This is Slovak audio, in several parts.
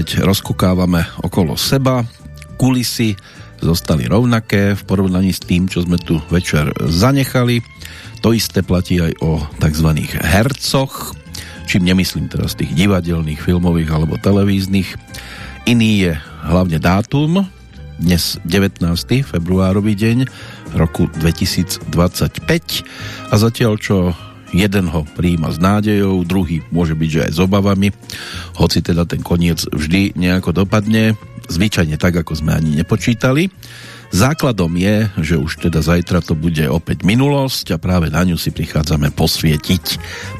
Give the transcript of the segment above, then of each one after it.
opäť rozkukávame okolo seba. Kulisy zostali rovnaké v porovnaní s tým, čo sme tu večer zanechali. To isté platí aj o tzv. hercoch, čím nemyslím teraz tých divadelných, filmových alebo televíznych. Iný je hlavne dátum, dnes 19. februárový deň roku 2025 a zatiaľ čo Jeden ho príjima s nádejou, druhý môže byť, že aj s obavami, hoci teda ten koniec vždy nejako dopadne, zvyčajne tak, ako sme ani nepočítali. Základom je, že už teda zajtra to bude opäť minulosť a práve na ňu si prichádzame posvietiť,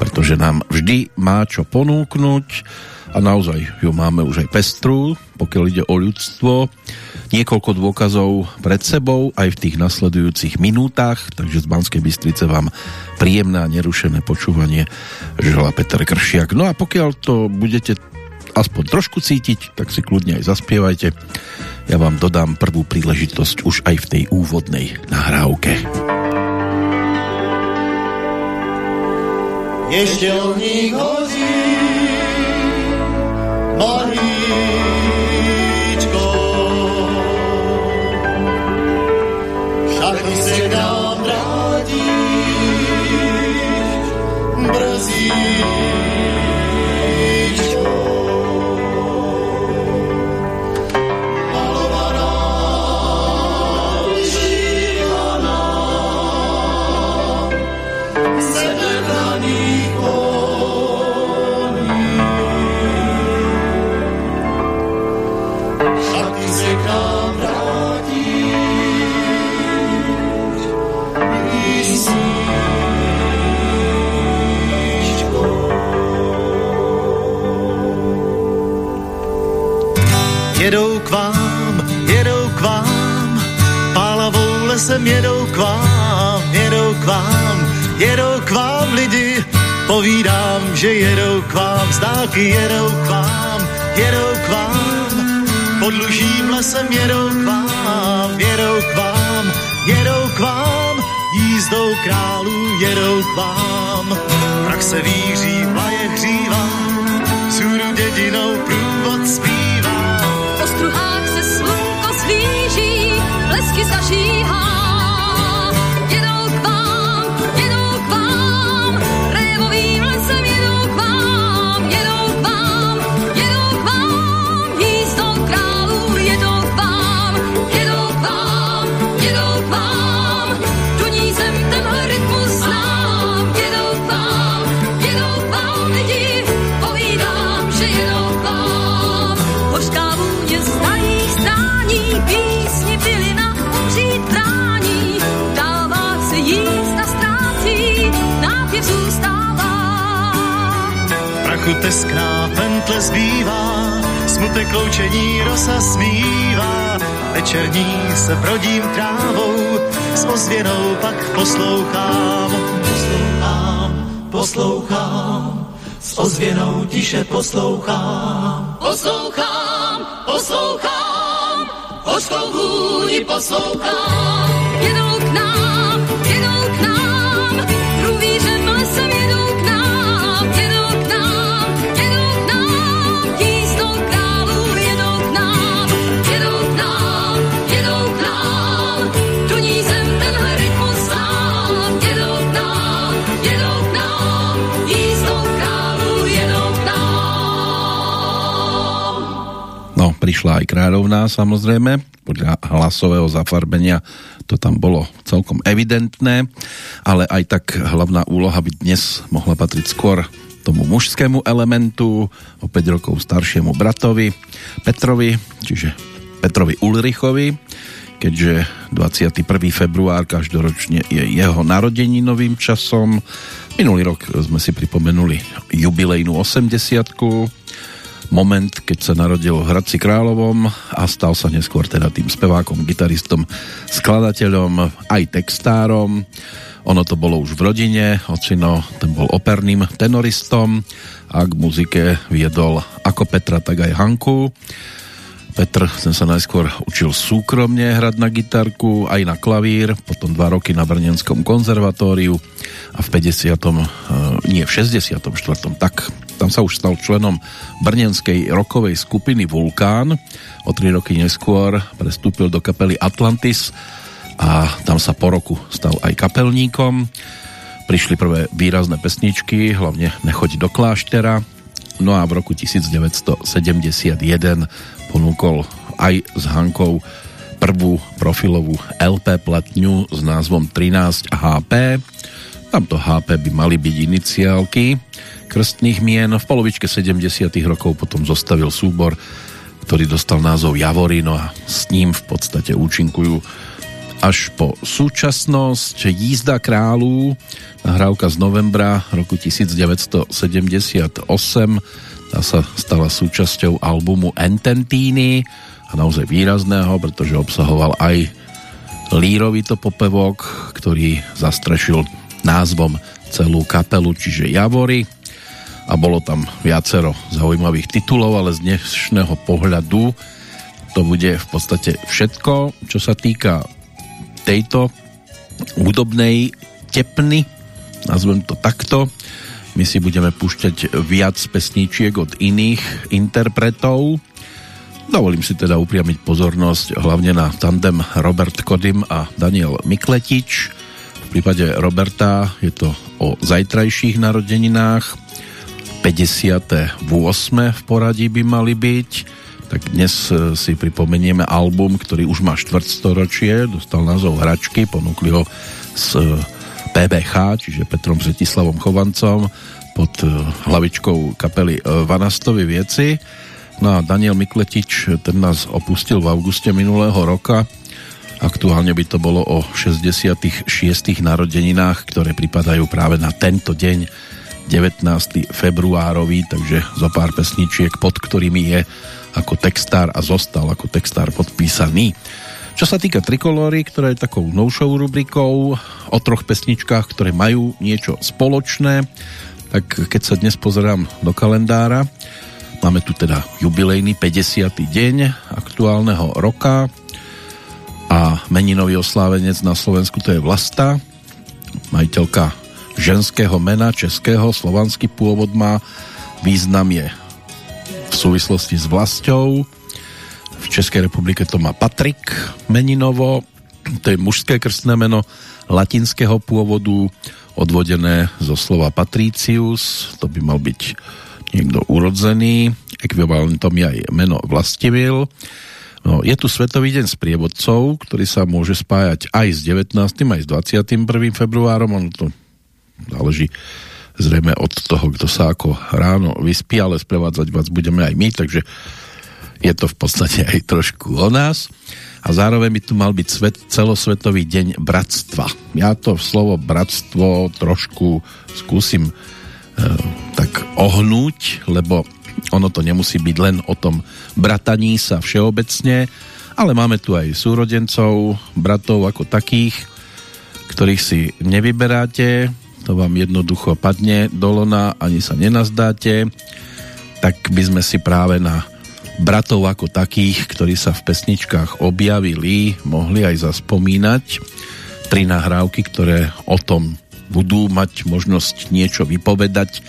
pretože nám vždy má čo ponúknuť a naozaj ju máme už aj pestru, pokiaľ ide o ľudstvo niekoľko dôkazov pred sebou aj v tých nasledujúcich minútach, takže z Banskej Bystrice vám príjemné a nerušené počúvanie žela Peter Kršiak. No a pokiaľ to budete aspoň trošku cítiť, tak si kľudne aj zaspievajte. Ja vám dodám prvú príležitosť už aj v tej úvodnej nahrávke. Ešte ohník hodí, jedou k vám, jedou k vám, pálavou lesem jedou k vám, jedou k vám, jedou k vám lidi, povídám, že jedou k vám, zdáky jedou k vám, jedou k vám, pod lužím lesem jedou k vám, jedou k vám, jedou k vám, jízdou králů jedou k vám, prak se víří, vlaje hřívá, sůru dědinou průvod zpívá, struhách se slunko zlíží, blesky zažíhá. Trochu teskná pentle zbývá, smutek loučení rosa smívá. Večerní se brodím trávou, s ozvěnou pak poslouchám. Poslouchám, poslouchám, s ozvěnou tiše poslouchám. Poslouchám, poslouchám, hořkou vůni poslouchám. Jedou k nám, prišla aj kráľovná samozrejme, podľa hlasového zafarbenia to tam bolo celkom evidentné, ale aj tak hlavná úloha by dnes mohla patriť skôr tomu mužskému elementu, o 5 rokov staršiemu bratovi Petrovi, čiže Petrovi Ulrichovi, keďže 21. február každoročne je jeho narodeninovým časom. Minulý rok sme si pripomenuli jubilejnú 80 moment, keď sa narodil v Hradci Královom a stal sa neskôr teda tým spevákom, gitaristom, skladateľom, aj textárom. Ono to bolo už v rodine, ocino ten bol operným tenoristom a k muzike viedol ako Petra, tak aj Hanku. Petr ten sa najskôr učil súkromne hrať na gitarku, aj na klavír, potom dva roky na Brnenskom konzervatóriu a v 50. nie v 64. tak Tam sa už stal členom brnenskej rokovej skupiny Vulkán. O tri roky neskôr prestúpil do kapely Atlantis a tam sa po roku stal aj kapelníkom. Prišli prvé výrazné pesničky, hlavne Nechoď do kláštera. No a v roku 1971 ponúkol aj s Hankou prvú profilovú LP platňu s názvom 13 HP. Tamto HP by mali byť iniciálky krstných mien. V polovičke 70 rokov potom zostavil súbor, ktorý dostal názov Javory, no a s ním v podstate účinkujú až po súčasnosť. Jízda kráľů, nahrávka z novembra roku 1978 tá sa stala súčasťou albumu Ententíny a naozaj výrazného, pretože obsahoval aj lírový to popevok, ktorý zastrešil názvom celú kapelu, čiže Javory a bolo tam viacero zaujímavých titulov, ale z dnešného pohľadu to bude v podstate všetko, čo sa týka tejto hudobnej tepny, nazvem to takto. My si budeme púšťať viac pesníčiek od iných interpretov, Dovolím si teda upriamiť pozornosť hlavne na tandem Robert Kodym a Daniel Mikletič. V prípade Roberta je to o zajtrajších narodeninách. 58. v poradí by mali byť. Tak dnes e, si pripomenieme album, ktorý už má štvrtstoročie, dostal názov Hračky, ponúkli ho s e, PBH, čiže Petrom Zetislavom Chovancom pod e, hlavičkou kapely Vanastovi Vieci No a Daniel Mikletič, ten nás opustil v auguste minulého roka. Aktuálne by to bolo o 66. narodeninách, ktoré pripadajú práve na tento deň, 19. februárový, takže zo pár pesničiek, pod ktorými je ako textár a zostal ako textár podpísaný. Čo sa týka Trikolóry, ktorá je takou novšou rubrikou o troch pesničkách, ktoré majú niečo spoločné, tak keď sa dnes pozerám do kalendára, Máme tu teda jubilejný 50. deň aktuálneho roka a meninový oslávenec na Slovensku to je Vlasta, majiteľka ženského mena, českého, slovanský pôvod má, význam je v súvislosti s vlastou. V Českej republike to má Patrik meninovo, to je mužské krstné meno latinského pôvodu, odvodené zo slova patricius, to by mal byť niekto urodzený, ekvivalentom je aj meno Vlastivil. No, je tu Svetový deň sprievodcov, ktorý sa môže spájať aj s 19. aj s 21. februárom, ono to záleží zrejme od toho, kto sa ako ráno vyspí, ale sprevádzať vás budeme aj my, takže je to v podstate aj trošku o nás. A zároveň by tu mal byť svet, celosvetový deň bratstva. Ja to slovo bratstvo trošku skúsim tak ohnúť, lebo ono to nemusí byť len o tom brataní sa všeobecne, ale máme tu aj súrodencov, bratov ako takých, ktorých si nevyberáte, to vám jednoducho padne do lona, ani sa nenazdáte, tak by sme si práve na bratov ako takých, ktorí sa v pesničkách objavili, mohli aj zaspomínať. Tri nahrávky, ktoré o tom budú mať možnosť niečo vypovedať,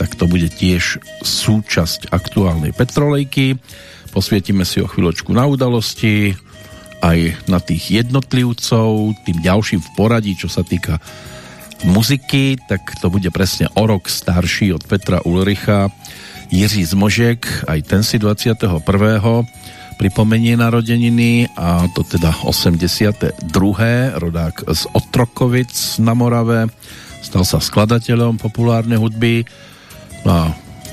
tak to bude tiež súčasť aktuálnej petrolejky. Posvietime si o chvíľočku na udalosti, aj na tých jednotlivcov, tým ďalším v poradí, čo sa týka muziky, tak to bude presne o rok starší od Petra Ulricha. Jiří Zmožek, aj ten si 21. pripomenie narodeniny a to teda 82. rodák z Otrokovic na Morave stal sa skladateľom populárnej hudby no a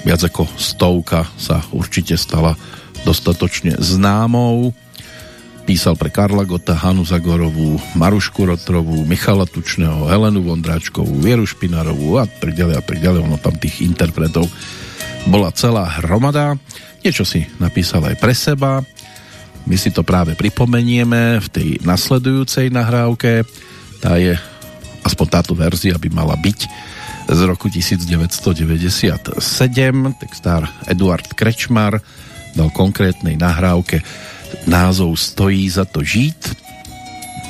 viac ako stovka sa určite stala dostatočne známou písal pre Karla Gota, Hanu Zagorovú, Marušku Rotrovú, Michala Tučného, Helenu Vondráčkovú, Vieru Špinarovú a tak ďalej a tak ďalej. Ono tam tých interpretov bola celá hromada. Niečo si napísal aj pre seba. My si to práve pripomenieme v tej nasledujúcej nahrávke. Tá je aspoň táto verzia by mala byť z roku 1997. Textár Eduard Krečmar dal konkrétnej nahrávke názov Stojí za to žít.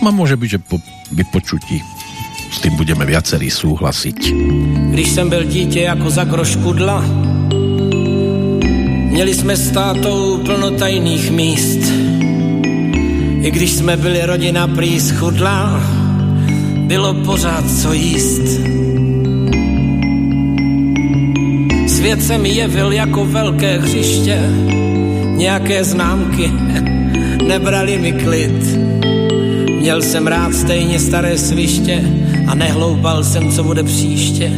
A môže byť, že po vypočutí s tým budeme viacerí súhlasiť. Když jsem byl dítě jako za grošku dla, Měli jsme s tátou plno tajných míst. I když jsme byli rodina prý schudlá, bylo pořád co jíst. Svět se mi jevil jako velké hřiště, nějaké známky nebrali mi klid. Měl jsem rád stejně staré sviště a nehloubal jsem, co bude příště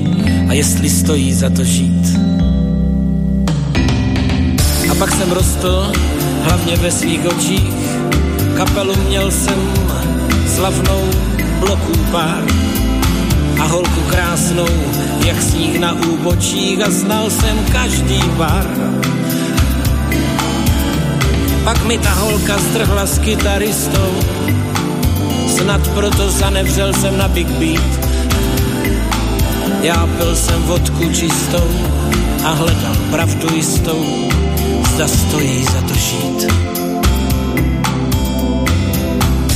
a jestli stojí za to žít. A pak jsem rostl, hlavně ve svých očích, kapelu měl jsem slavnou bloků pár a holku krásnou, jak sníh na úbočích a znal jsem každý bar. Pak mi ta holka zdrhla s kytaristou, snad proto zanevřel jsem na Big Beat. Já pil jsem vodku čistou a hledal pravdu jistou, zda stojí za to žít.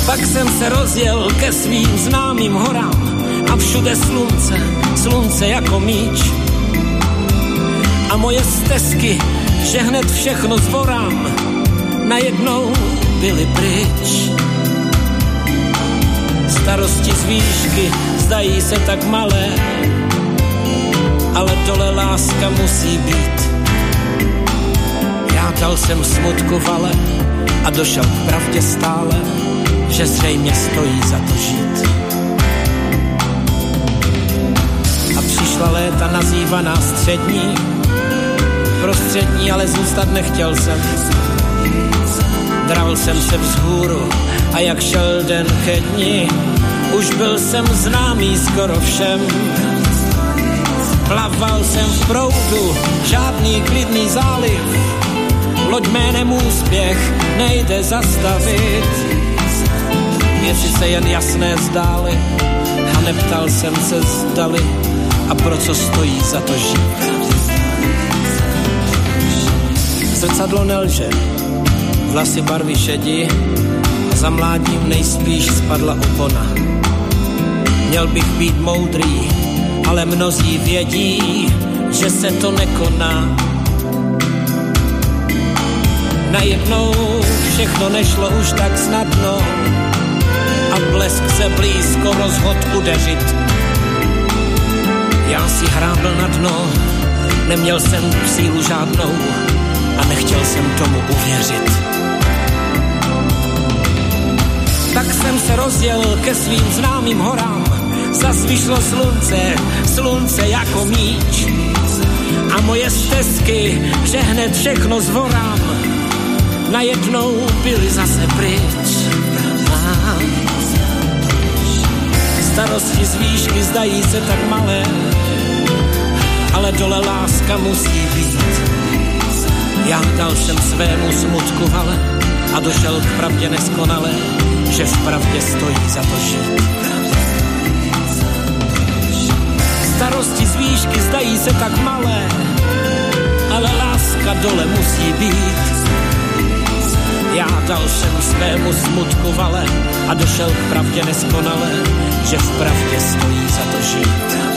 Pak jsem se rozjel ke svým známým horám a všude slunce, slunce jako míč. A moje stezky, že hned všechno zvorám, najednou byly pryč. Starosti z výšky zdají se tak malé, ale dole láska musí být. Já dal jsem smutku vale a došel k pravdě stále, že zřejmě stojí za to žít. A přišla léta nazývaná střední, prostřední, ale zůstat nechtěl jsem. Dral jsem se vzhůru a jak šel den ke dni, už byl jsem známý skoro všem. Plaval jsem v proudu, žádný klidný záliv, loď jménem úspěch nejde zastavit. Věci se jen jasné zdály a neptal jsem se zdali a pro co stojí za to žít. Zrcadlo nelže, vlasy barvy šedi a za mládím nejspíš spadla opona. Měl bych být moudrý, ale mnozí vědí, že se to nekoná. Najednou všechno nešlo už tak snadno a blesk se blízko rozhod udeřit. Já si hrábl na dno, neměl jsem sílu žádnou a nechtěl jsem tomu uvěřit. Tak jsem se rozjel ke svým známým horám, zas vyšlo slunce, slunce jako míč. A moje stezky, že hned všechno zvorám, najednou byly zase pryč. A starosti z výšky zdají se tak malé, ale dole láska musí být. Já dal jsem svému smutku vale a došel k pravdě neskonale, že v pravdě stojí za to žít. Starosti z výšky zdají se tak malé, ale láska dole musí být. Já dal jsem svému smutku vale a došel k pravdě neskonale, že v pravdě stojí za to žít.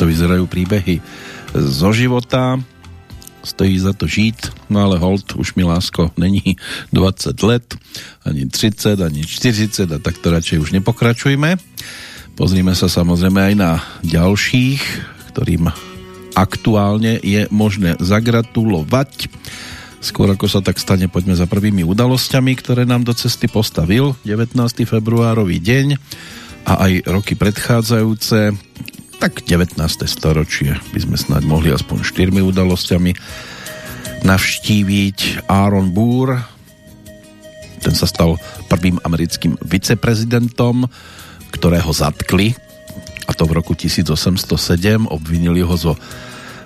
Takto vyzerajú príbehy zo života. Stojí za to žiť, no ale hold, už mi lásko není 20 let, ani 30, ani 40 a tak to radšej už nepokračujme. Pozrime sa samozrejme aj na ďalších, ktorým aktuálne je možné zagratulovať. Skôr ako sa tak stane, poďme za prvými udalosťami, ktoré nám do cesty postavil 19. februárový deň a aj roky predchádzajúce tak 19. storočie by sme snáď mohli aspoň štyrmi udalosťami navštíviť Aaron Burr ten sa stal prvým americkým viceprezidentom ktorého zatkli a to v roku 1807 obvinili ho zo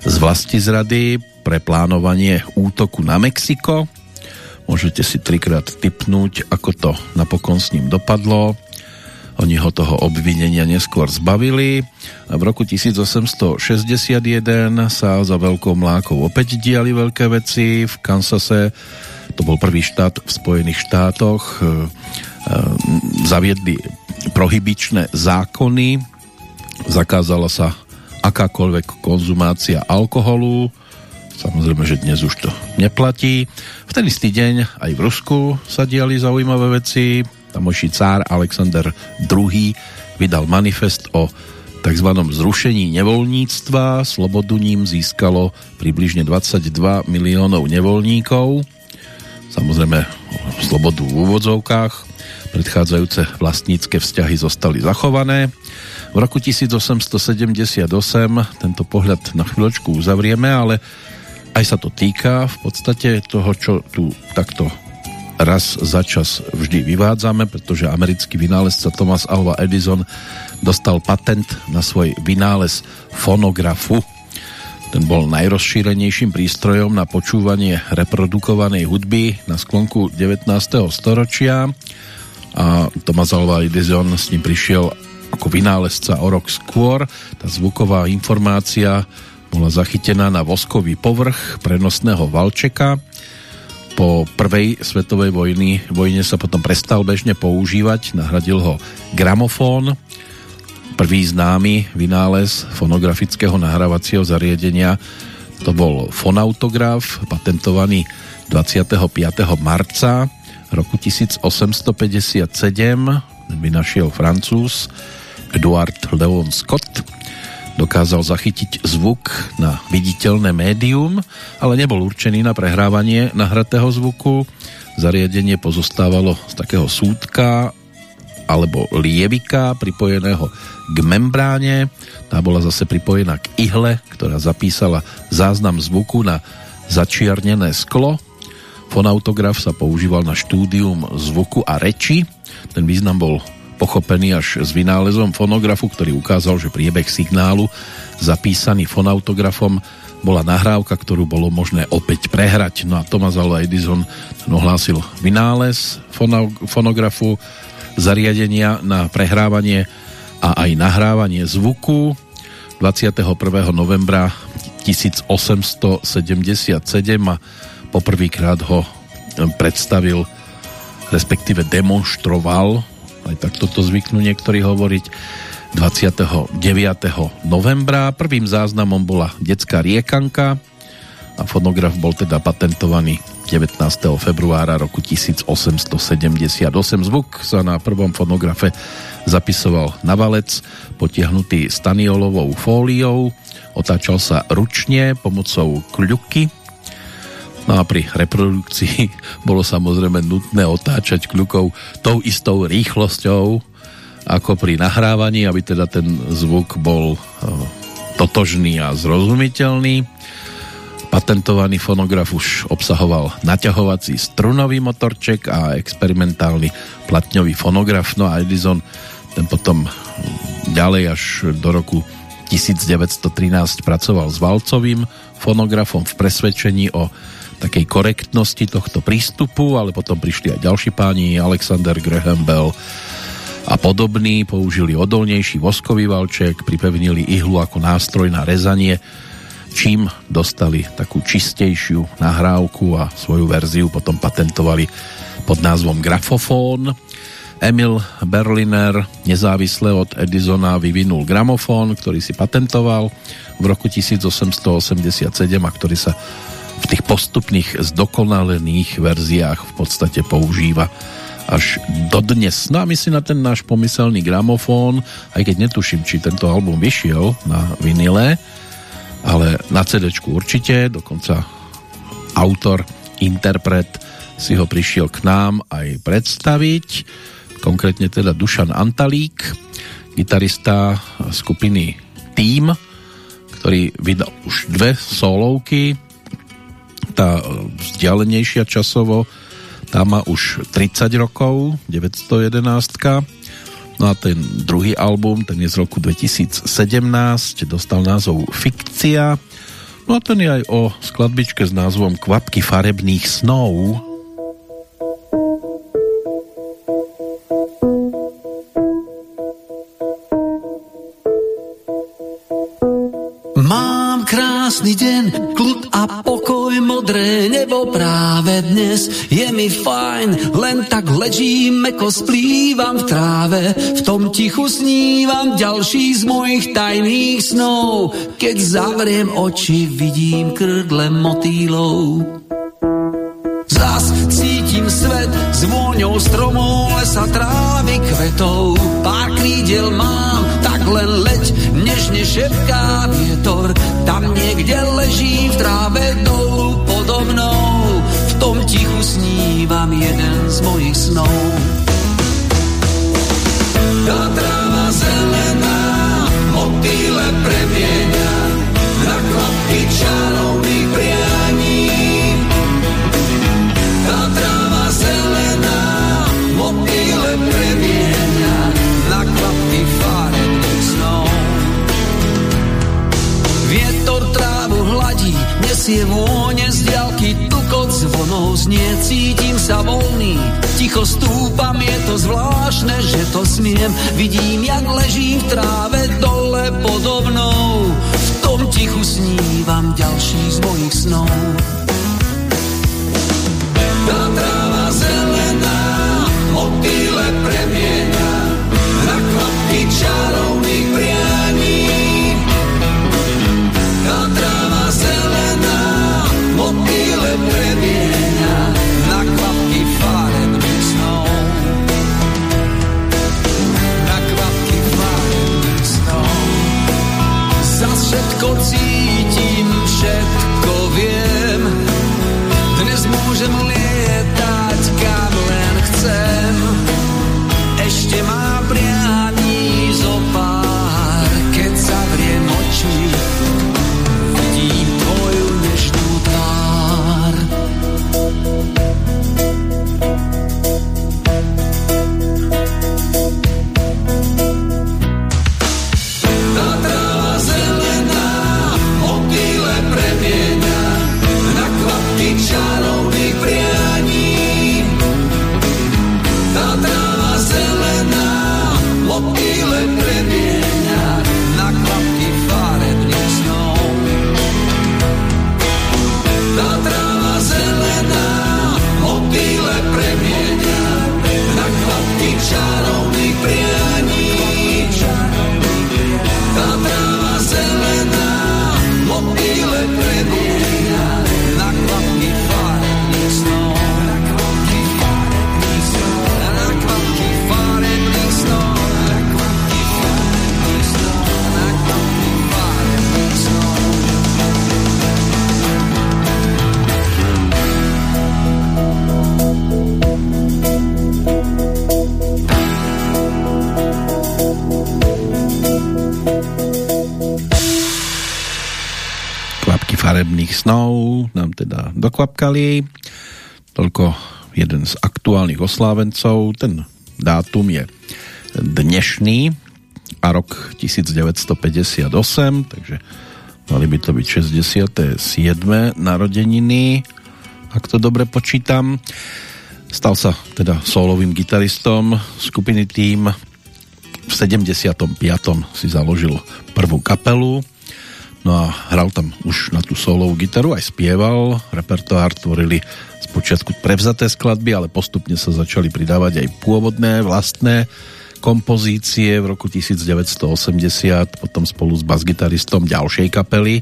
z vlasti zrady pre plánovanie útoku na Mexiko. Môžete si trikrát typnúť ako to napokon s ním dopadlo oni ho toho obvinenia neskôr zbavili v roku 1861 sa za veľkou mlákou opäť diali veľké veci. V Kansase To bol prvý štát v Spojených štátoch. Zaviedli prohybičné zákony, zakázala sa akákoľvek konzumácia alkoholu, Samozrejme, že dnes už to neplatí. V ten istý deň aj v Rusku sa diali zaujímavé veci. Tamoší cár Alexander II vydal manifest o tzv. zrušení nevoľníctva. Slobodu ním získalo približne 22 miliónov nevoľníkov. Samozrejme, slobodu v úvodzovkách. Predchádzajúce vlastnícke vzťahy zostali zachované. V roku 1878 tento pohľad na chvíľočku uzavrieme, ale aj sa to týka v podstate toho, čo tu takto raz za čas vždy vyvádzame, pretože americký vynálezca Thomas Alva Edison dostal patent na svoj vynález fonografu. Ten bol najrozšírenejším prístrojom na počúvanie reprodukovanej hudby na sklonku 19. storočia a Thomas Alva Edison s ním prišiel ako vynálezca o rok skôr. Tá zvuková informácia bola zachytená na voskový povrch prenosného valčeka. Po prvej svetovej vojny, vojne sa potom prestal bežne používať, nahradil ho gramofón. Prvý známy vynález fonografického nahrávacieho zariadenia to bol fonautograf, patentovaný 25. marca roku 1857. Vynašiel francúz Eduard Leon Scott dokázal zachytiť zvuk na viditeľné médium, ale nebol určený na prehrávanie nahratého zvuku. Zariadenie pozostávalo z takého súdka alebo lievika pripojeného k membráne. Tá bola zase pripojená k ihle, ktorá zapísala záznam zvuku na začiarnené sklo. Fonautograf sa používal na štúdium zvuku a reči. Ten význam bol pochopený až s vynálezom fonografu, ktorý ukázal, že priebeh signálu zapísaný fonautografom bola nahrávka, ktorú bolo možné opäť prehrať. No a Thomas Alva Edison ohlásil vynález fonografu, zariadenia na prehrávanie a aj nahrávanie zvuku 21. novembra 1877 a poprvýkrát ho predstavil respektíve demonstroval aj tak toto zvyknú niektorí hovoriť, 29. novembra. Prvým záznamom bola detská riekanka a fonograf bol teda patentovaný 19. februára roku 1878. Zvuk sa na prvom fonografe zapisoval na valec, potiahnutý staniolovou fóliou, otáčal sa ručne pomocou kľuky No a pri reprodukcii bolo samozrejme nutné otáčať kľukov tou istou rýchlosťou ako pri nahrávaní, aby teda ten zvuk bol e, totožný a zrozumiteľný. Patentovaný fonograf už obsahoval naťahovací strunový motorček a experimentálny platňový fonograf. No a Edison ten potom ďalej až do roku 1913 pracoval s valcovým fonografom v presvedčení o takej korektnosti tohto prístupu, ale potom prišli aj ďalší páni, Alexander Graham Bell a podobní, použili odolnejší voskový valček, pripevnili ihlu ako nástroj na rezanie, čím dostali takú čistejšiu nahrávku a svoju verziu potom patentovali pod názvom Grafofón. Emil Berliner nezávisle od Edisona vyvinul gramofón, ktorý si patentoval v roku 1887 a ktorý sa v tých postupných zdokonalených verziách v podstate používa až dodnes. No a my si na ten náš pomyselný gramofón, aj keď netuším, či tento album vyšiel na vinile, ale na CD určite, dokonca autor, interpret si ho prišiel k nám aj predstaviť, konkrétne teda Dušan Antalík, gitarista skupiny Team, ktorý vydal už dve solovky, tá vzdialenejšia časovo, tá má už 30 rokov, 911. No a ten druhý album, ten je z roku 2017, dostal názov Fikcia. No a ten je aj o skladbičke s názvom Kvapky farebných snov. Mám krásny deň, mi fajn, len tak ležím, meko splývam v tráve, v tom tichu snívam ďalší z mojich tajných snov. Keď zavriem oči, vidím krdle motýlov. Zas cítim svet s vôňou stromov, lesa, trávy, kvetov. Pár krídel mám, tak len leď, nežne šepká vietor. Tam niekde leží v tráve dolu snívam jeden z mojich snov. Tá tráva zelená, motýle premieňa na klapky čarovných prianí. Tá tráva zelená, motýle premieňa na klapky farebných snov. Vietor trávu hladí, nesie vône z diaľky, tukot zvonov znie, cítim sa voľný, ticho stúpam, je to zvláštne, že to smiem, vidím, jak ležím v tráve dole podo mnou, v tom tichu snívam ďalší z mojich snov. Tá všetko snov nám teda dokvapkali. Toľko jeden z aktuálnych oslávencov. Ten dátum je dnešný a rok 1958, takže mali by to byť 67. narodeniny, ak to dobre počítam. Stal sa teda solovým gitaristom skupiny Team. V 75. si založil prvú kapelu, No a hral tam už na tú solovú gitaru, aj spieval, repertoár tvorili spočiatku prevzaté skladby, ale postupne sa začali pridávať aj pôvodné, vlastné kompozície v roku 1980, potom spolu s basgitaristom ďalšej kapely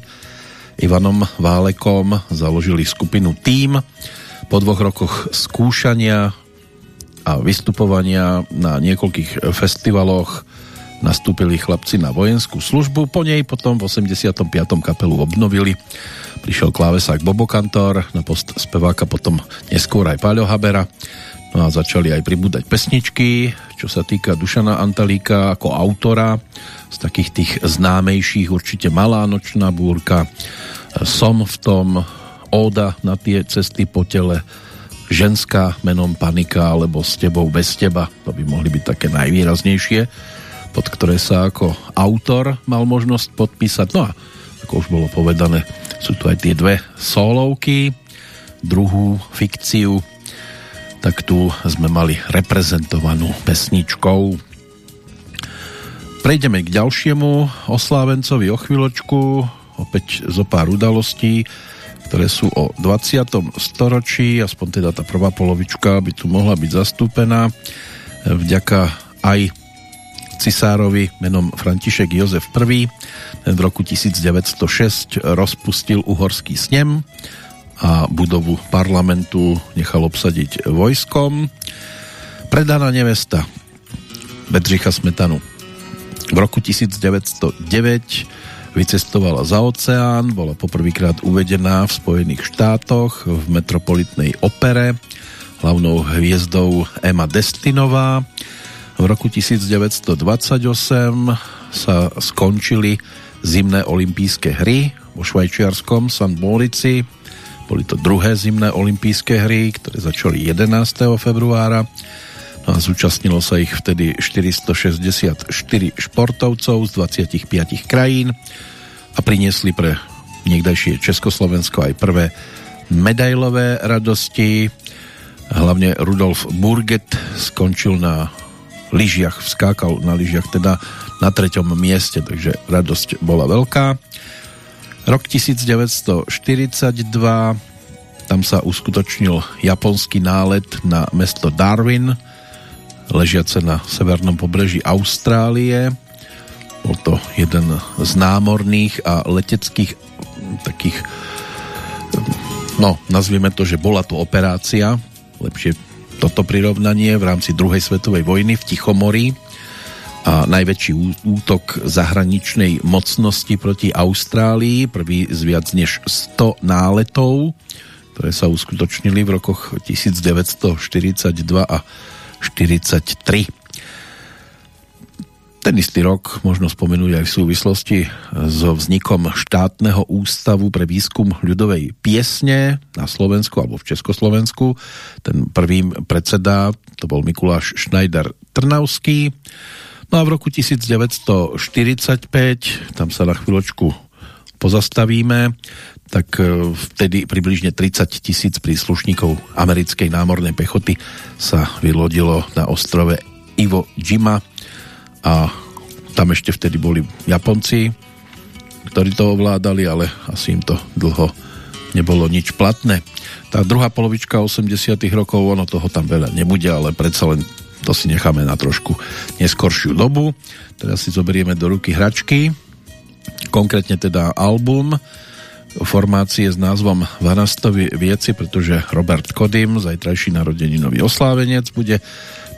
Ivanom Válekom založili skupinu Team. Po dvoch rokoch skúšania a vystupovania na niekoľkých festivaloch nastúpili chlapci na vojenskú službu, po nej potom v 85. kapelu obnovili. Prišiel klávesák Bobo Kantor, na post speváka potom neskôr aj Páľo Habera. No a začali aj pribúdať pesničky, čo sa týka Dušana Antalíka ako autora, z takých tých známejších určite Malá nočná búrka, Som v tom, Óda na tie cesty po tele, Ženská menom Panika alebo S tebou bez teba, to by mohli byť také najvýraznejšie pod ktoré sa ako autor mal možnosť podpísať. No a ako už bolo povedané, sú tu aj tie dve solovky, druhú fikciu, tak tu sme mali reprezentovanú pesničkou. Prejdeme k ďalšiemu oslávencovi o chvíľočku, opäť zo pár udalostí, ktoré sú o 20. storočí, aspoň teda tá prvá polovička by tu mohla byť zastúpená vďaka aj cisárovi menom František Jozef I. Ten v roku 1906 rozpustil uhorský snem a budovu parlamentu nechal obsadiť vojskom. Predaná nevesta Bedřicha Smetanu v roku 1909 Vycestovala za oceán, bola poprvýkrát uvedená v Spojených štátoch v metropolitnej opere. Hlavnou hviezdou Emma Destinová. V roku 1928 sa skončili zimné olympijské hry vo švajčiarskom San Morici. Boli to druhé zimné olympijské hry, ktoré začali 11. februára No a zúčastnilo sa ich vtedy 464 športovcov z 25 krajín a priniesli pre niekdajšie Československo aj prvé medailové radosti. Hlavne Rudolf Burget skončil na lyžiach, vskákal na lyžiach teda na treťom mieste, takže radosť bola veľká. Rok 1942 tam sa uskutočnil japonský nálet na mesto Darwin, ležiace na severnom pobreží Austrálie. Bol to jeden z námorných a leteckých takých no, nazvieme to, že bola to operácia, lepšie toto prirovnanie v rámci druhej svetovej vojny v Tichomorí a najväčší útok zahraničnej mocnosti proti Austrálii, prvý z viac než 100 náletov, ktoré sa uskutočnili v rokoch 1942 a 43. Ten istý rok možno spomenúť aj v súvislosti so vznikom štátneho ústavu pre výskum ľudovej piesne na Slovensku alebo v Československu. Ten prvým predseda to bol Mikuláš Schneider Trnavský. No a v roku 1945, tam sa na chvíľočku pozastavíme, tak e, vtedy približne 30 tisíc príslušníkov americkej námornej pechoty sa vylodilo na ostrove Iwo Jima a tam ešte vtedy boli Japonci, ktorí to ovládali, ale asi im to dlho nebolo nič platné. Tá druhá polovička 80 rokov, ono toho tam veľa nebude, ale predsa len to si necháme na trošku neskoršiu dobu. Teraz si zoberieme do ruky hračky, konkrétne teda album, formácie s názvom Vanastovi vieci, pretože Robert Kodym, zajtrajší narodeninový oslávenec, bude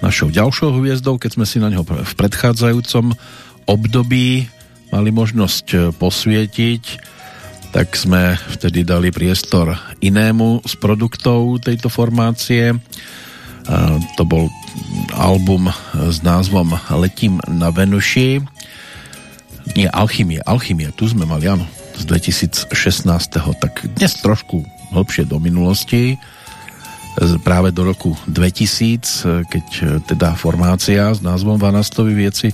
našou ďalšou hviezdou, keď sme si na ňo v predchádzajúcom období mali možnosť posvietiť, tak sme vtedy dali priestor inému z produktov tejto formácie. To bol album s názvom Letím na Venuši. Nie, Alchymie, Alchymie, tu sme mali, áno, z 2016. Tak dnes trošku hlbšie do minulosti, práve do roku 2000, keď teda formácia s názvom Vanastovi vieci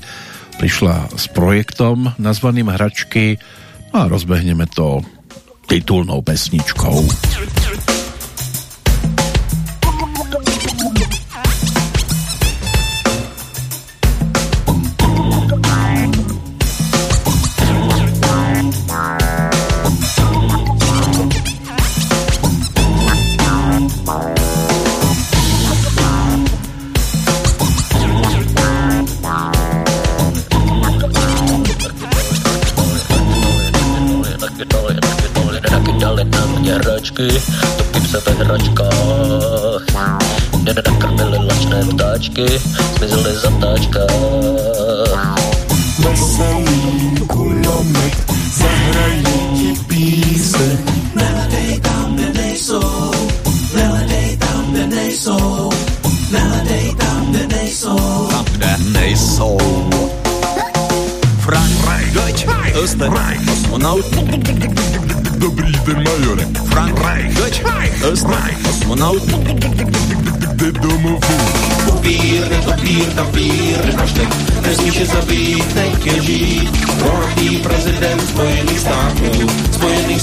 prišla s projektom nazvaným Hračky a rozbehneme to titulnou pesničkou. Hračky, topím se ve hračkách. Jde nakrmili lačné ptáčky, zmizely zatáčkách. Veselý kulomet, zahrají ti píseň. Nehledej tam, kde nejsou, nehledej tam, kde nejsou, nehledej tam, kde nejsou. Tam, kde nejsou. Frank, Deutsch, Österreich, Kosmonaut. Dobrý den, majore. Frank Reich, Deutsch, Österreich, Kosmonaut. Jde domovu. Upír, netopír, tapír, než nesmíš je zabít, nech je žít. Rohatý prezident Spojených států, Spojených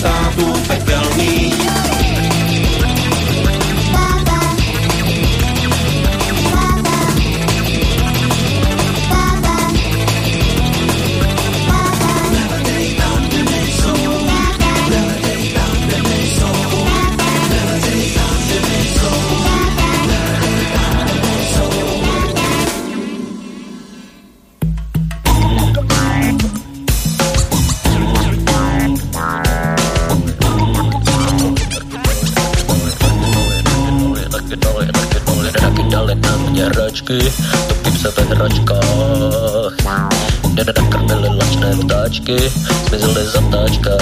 lačné vtáčky, zmizely zatáčkách.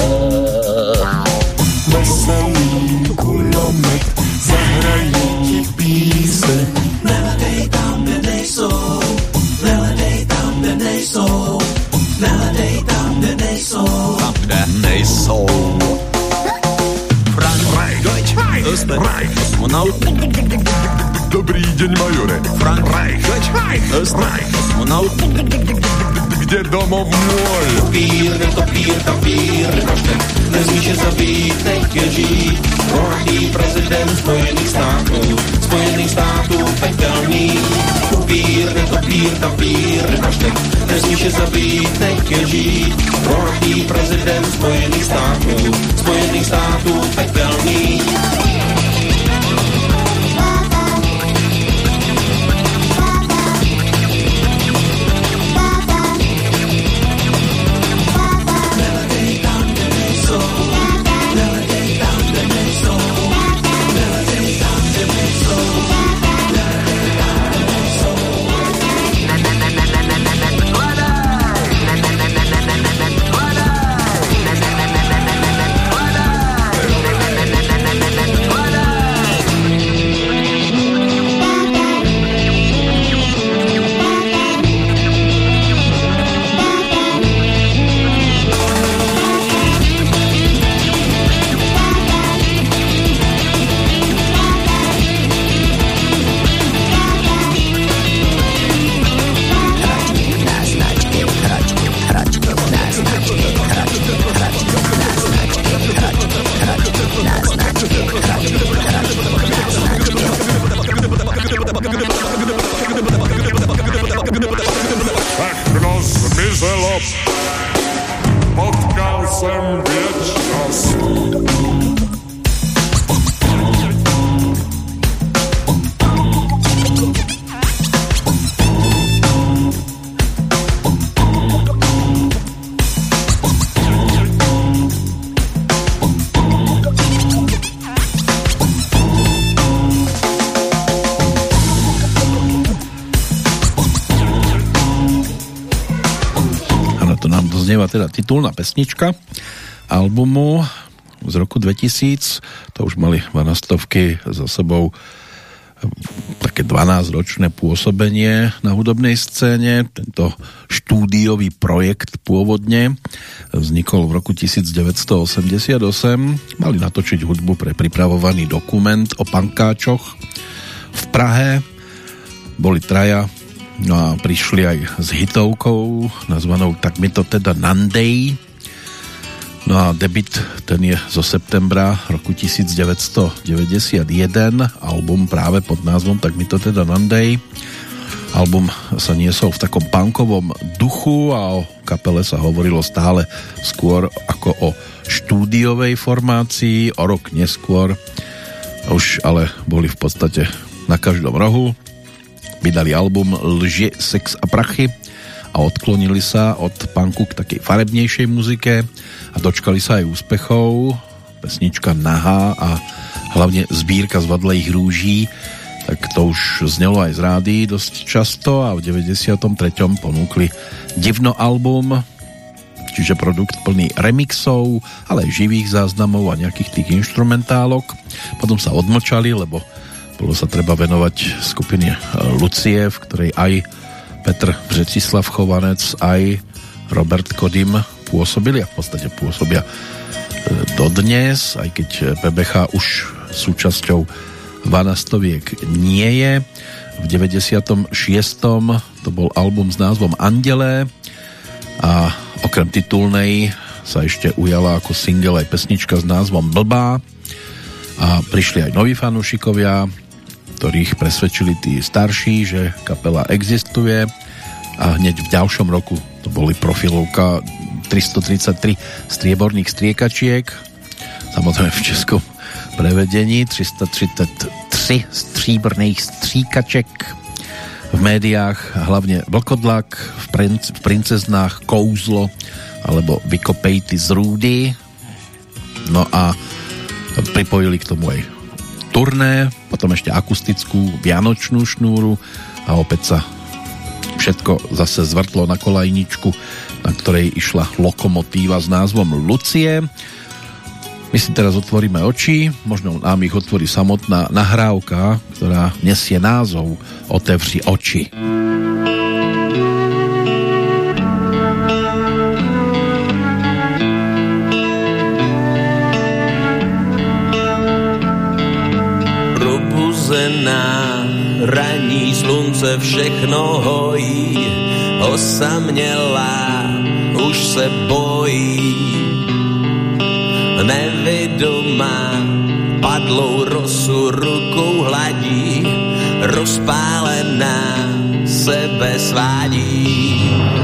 Veselý kulomet, zahrají ti píseň. Nehledej tam, kde nejsou, nehledej tam, kde nejsou, nehledej tam, kde nejsou. Tam, kde nejsou. Frank Reich, Deutsch, Österreich, kosmonaut. Dobrý deň, majore. Kde domov môj? Pír, netopír, tapír, nepaštek, nezmíš je zabít, nech je žít. Rohatý prezident Spojených států, Spojených států pekelný. Upír, netopír, tapír, nepaštek, nezmíš je zabít, nech je žít. Rohatý prezident Spojených států, Spojených států pekelný. Titulná pesnička albumu z roku 2000. To už mali vanastovky za sebou také 12-ročné pôsobenie na hudobnej scéne. Tento štúdiový projekt pôvodne vznikol v roku 1988. Mali natočiť hudbu pre pripravovaný dokument o pankáčoch v Prahe. Boli traja, no a prišli aj s hitovkou nazvanou Tak mi to teda Nandej. No a debit ten je zo septembra roku 1991, album práve pod názvom Tak mi to teda Nandej. Album sa niesol v takom punkovom duchu a o kapele sa hovorilo stále skôr ako o štúdiovej formácii, o rok neskôr už ale boli v podstate na každom rohu vydali album Lži, sex a prachy a odklonili sa od punku k takej farebnejšej muzike a dočkali sa aj úspechov pesnička Nahá a hlavne zbírka zvadlejch rúží tak to už znelo aj z rády dosť často a v 93. ponúkli divno album čiže produkt plný remixov, ale aj živých záznamov a nejakých tých instrumentálok. Potom sa odmlčali, lebo bolo sa treba venovať skupine Lucie, v ktorej aj Petr Břetislav Chovanec, aj Robert Kodym pôsobili a v podstate pôsobia e, dodnes, aj keď PBH už súčasťou Vanastoviek nie je. V 96. to bol album s názvom Andelé a okrem titulnej sa ešte ujala ako single aj pesnička s názvom Blbá a prišli aj noví fanúšikovia, ktorých presvedčili tí starší, že kapela existuje. A hneď v ďalšom roku to boli profilovka 333 strieborných striekačiek. Samozrejme v českom prevedení 333 stříbrných stříkaček. V médiách hlavne Vlkodlak v, princ, v princeznách Kouzlo alebo Vykopejty z Rúdy. No a pripojili k tomu aj turné, potom ešte akustickú vianočnú šnúru a opäť sa všetko zase zvrtlo na kolajničku, na ktorej išla lokomotíva s názvom Lucie. My si teraz otvoríme oči, možno nám ich otvorí samotná nahrávka, ktorá nesie názov Otevři oči. Probuzená slunce všechno hojí, osamělá už se bojí. Nevidomá padlou rosu rukou hladí, rozpálená sebe svádí.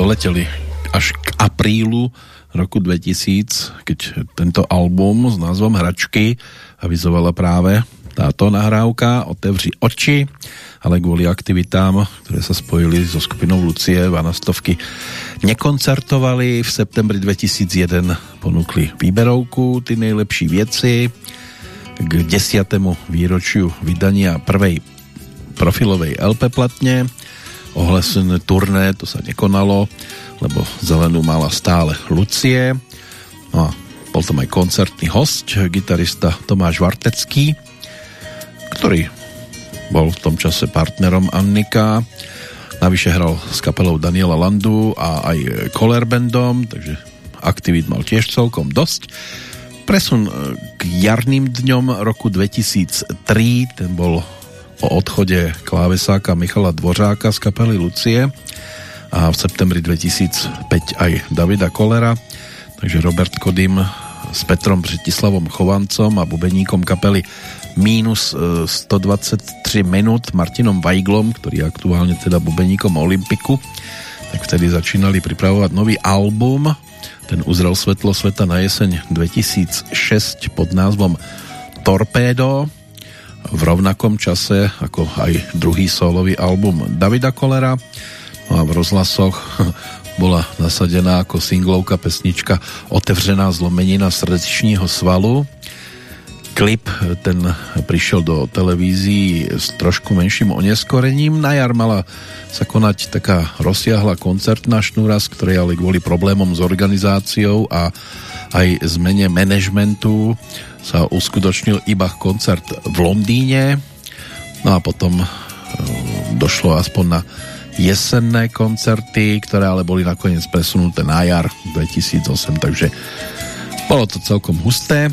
Doleteli až k aprílu roku 2000, keď tento album s názvom Hračky avizovala práve táto nahrávka Otevři oči, ale kvôli aktivitám, ktoré sa spojili so skupinou Lucie, Vanastovky nekoncertovali. V septembri 2001 ponúkli výberovku Ty nejlepší vieci k desiatému výročiu vydania prvej profilovej LP platne. Ohlesené turné, to sa nekonalo, lebo zelenú mala stále Lucie. No a bol tam aj koncertný host, gitarista Tomáš Vartecký, ktorý bol v tom čase partnerom Annika. Navyše hral s kapelou Daniela Landu a aj Color Bandom, takže aktivít mal tiež celkom dosť. Presun k jarným dňom roku 2003, ten bol o odchode klávesáka Michala Dvořáka z kapely Lucie a v septembri 2005 aj Davida Kolera, takže Robert Kodym s Petrom Přetislavom Chovancom a bubeníkom kapely mínus 123 e, minút Martinom Weiglom, ktorý je aktuálne teda bubeníkom Olympiku, tak vtedy začínali pripravovať nový album. Ten uzrel svetlo sveta na jeseň 2006 pod názvom Torpedo v rovnakom čase ako aj druhý solový album Davida Kolera. No a v rozhlasoch bola nasadená ako singlovka pesnička Otevřená zlomenina srdečního svalu klip, ten prišiel do televízií s trošku menším oneskorením. Na jar mala sa konať taká rozsiahla koncertná šnúra, z ktorej ale kvôli problémom s organizáciou a aj zmene manažmentu sa uskutočnil iba koncert v Londýne. No a potom e, došlo aspoň na jesenné koncerty, ktoré ale boli nakoniec presunuté na jar 2008, takže bolo to celkom husté.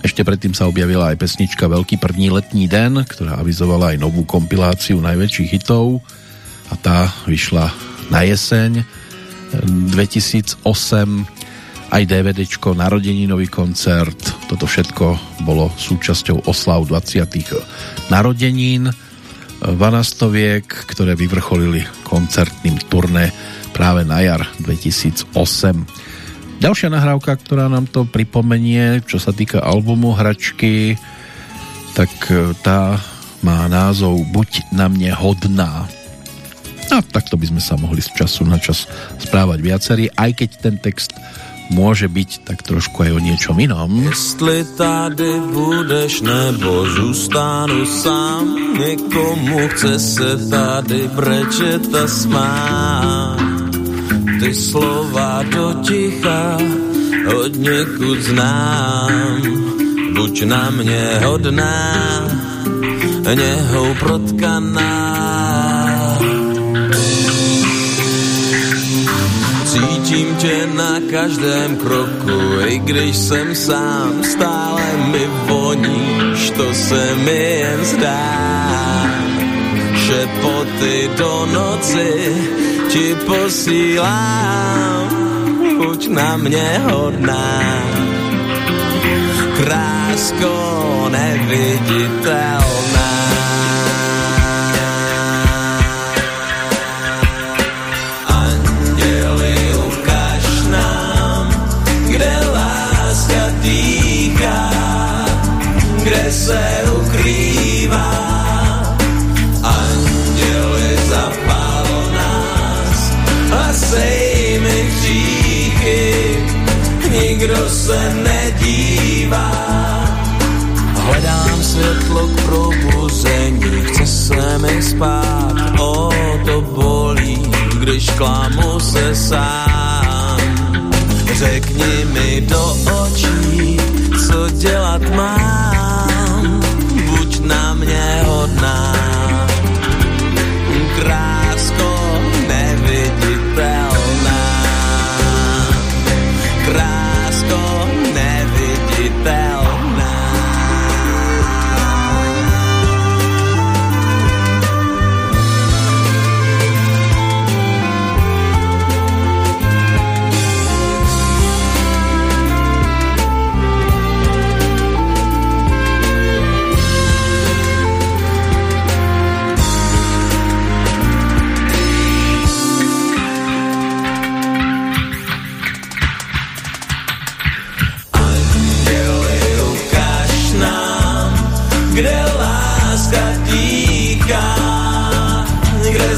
Ešte predtým sa objavila aj pesnička Veľký první letní den, ktorá avizovala aj novú kompiláciu najväčších hitov a tá vyšla na jeseň 2008 aj DVDčko, narodeninový koncert, toto všetko bolo súčasťou oslav 20. narodenín Vanastoviek, ktoré vyvrcholili koncertným turné práve na jar 2008. Ďalšia nahrávka, ktorá nám to pripomenie, čo sa týka albumu hračky, tak e, tá má názov Buď na mne hodná. A takto by sme sa mohli z času na čas správať viacerí, aj keď ten text môže byť tak trošku aj o niečom inom. Jestli tady budeš nebo zůstanu sám, někomu chce se tady brečet a smát ty slova do ticha od někud znám. Buď na mě hodná, něhou protkaná. Cítím tě na každém kroku, i když jsem sám, stále mi voníš, to se mi jen zdá. Šepoty do noci, ti posílám, buď na mě hodná. Krásko neviditelná. Dýchá, kde se ukrývá. Anděli zapalo nás a mi hříchy, nikdo se nedívá. Hledám světlo k probuzení, chce se mi spát, o to bolí, když klamu se sám. Řekni mi do očí, co dělat mám, buď na mě hodná.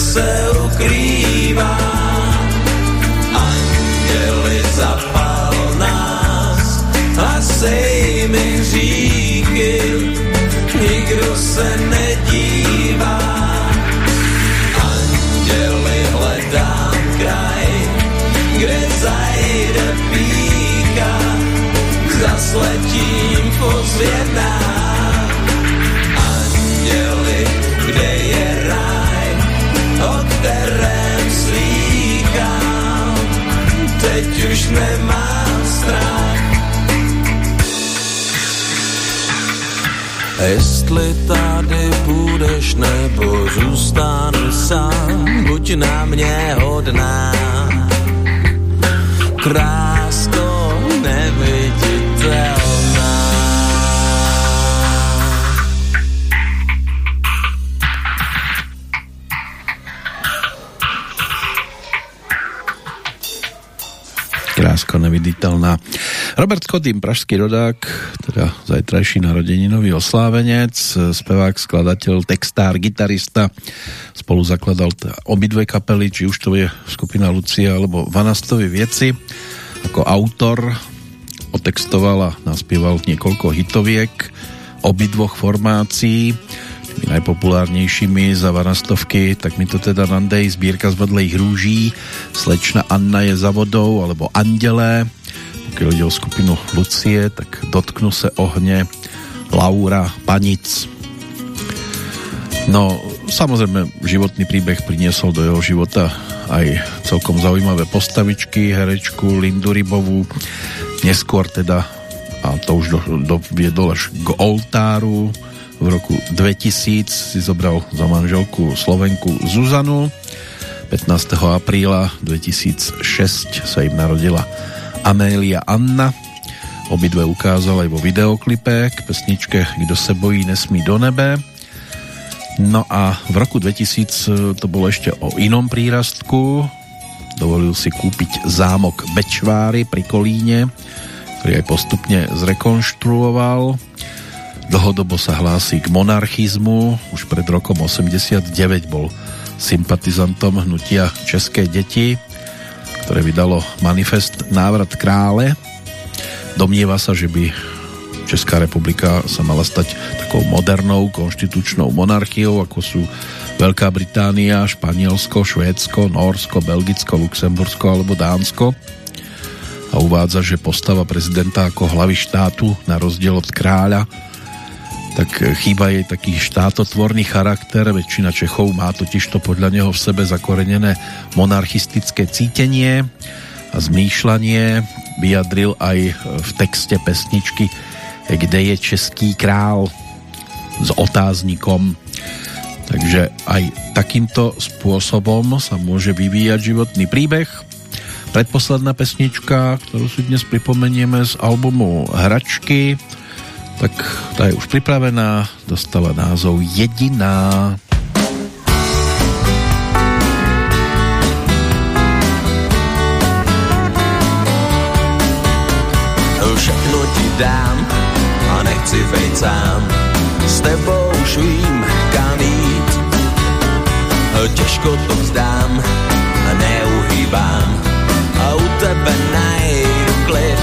Se ukrývá. Anděli, zapal nás a sej mi hříchy, nikdo se nedívá. Anděli, hledám kraj, kde zajde pícha, zasletím pozvědná. Nemám strach. Jestli tady půjdeš nebo zůstanu sám, buď na mě hodná. Krásko neviditeľná. Robert Kodým, pražský rodák, teda zajtrajší narodeninový oslávenec, spevák, skladateľ, textár, gitarista. Spolu zakladal obidve kapely, či už to je skupina Lucia alebo Vanastovi Vieci. Ako autor otextoval a naspieval niekoľko hitoviek obidvoch formácií tými najpopulárnejšími za Vanastovky, tak mi to teda Nandej, zbierka z vedlejch rúží, slečna Anna je za vodou, alebo Andelé, pokiaľ ide o skupinu Lucie, tak dotknu se ohne Laura Panic. No, samozrejme, životný príbeh priniesol do jeho života aj celkom zaujímavé postavičky, herečku Lindu Rybovú, neskôr teda, a to už do, doviedol až k oltáru, v roku 2000 si zobral za manželku Slovenku Zuzanu. 15. apríla 2006 sa im narodila Amélia Anna. Obidve ukázal aj vo videoklipe k pesničke Kdo se bojí, nesmí do nebe. No a v roku 2000 to bolo ešte o inom prírastku. Dovolil si kúpiť zámok Bečváry pri Kolíne, ktorý aj postupne zrekonštruoval Dlhodobo sa hlási k monarchizmu, už pred rokom 89 bol sympatizantom hnutia České deti, ktoré vydalo manifest Návrat krále. Domnieva sa, že by Česká republika sa mala stať takou modernou konštitučnou monarchiou, ako sú Veľká Británia, Španielsko, Švédsko, Norsko, Belgicko, Luxembursko alebo Dánsko a uvádza, že postava prezidenta ako hlavy štátu na rozdiel od kráľa tak chýba jej taký štátotvorný charakter. Väčšina Čechov má totižto podľa neho v sebe zakorenené monarchistické cítenie a zmýšľanie. Vyjadril aj v texte pesničky Kde je český král s otáznikom. Takže aj takýmto spôsobom sa môže vyvíjať životný príbeh. Predposledná pesnička, ktorú si dnes pripomenieme z albumu Hračky, tak tá je už pripravená, dostala názov Jediná. Všechno ti dám a nechci vejť sám. S tebou už vím, kam jít. Těžko to vzdám neuhýbám. A u tebe najdu klid.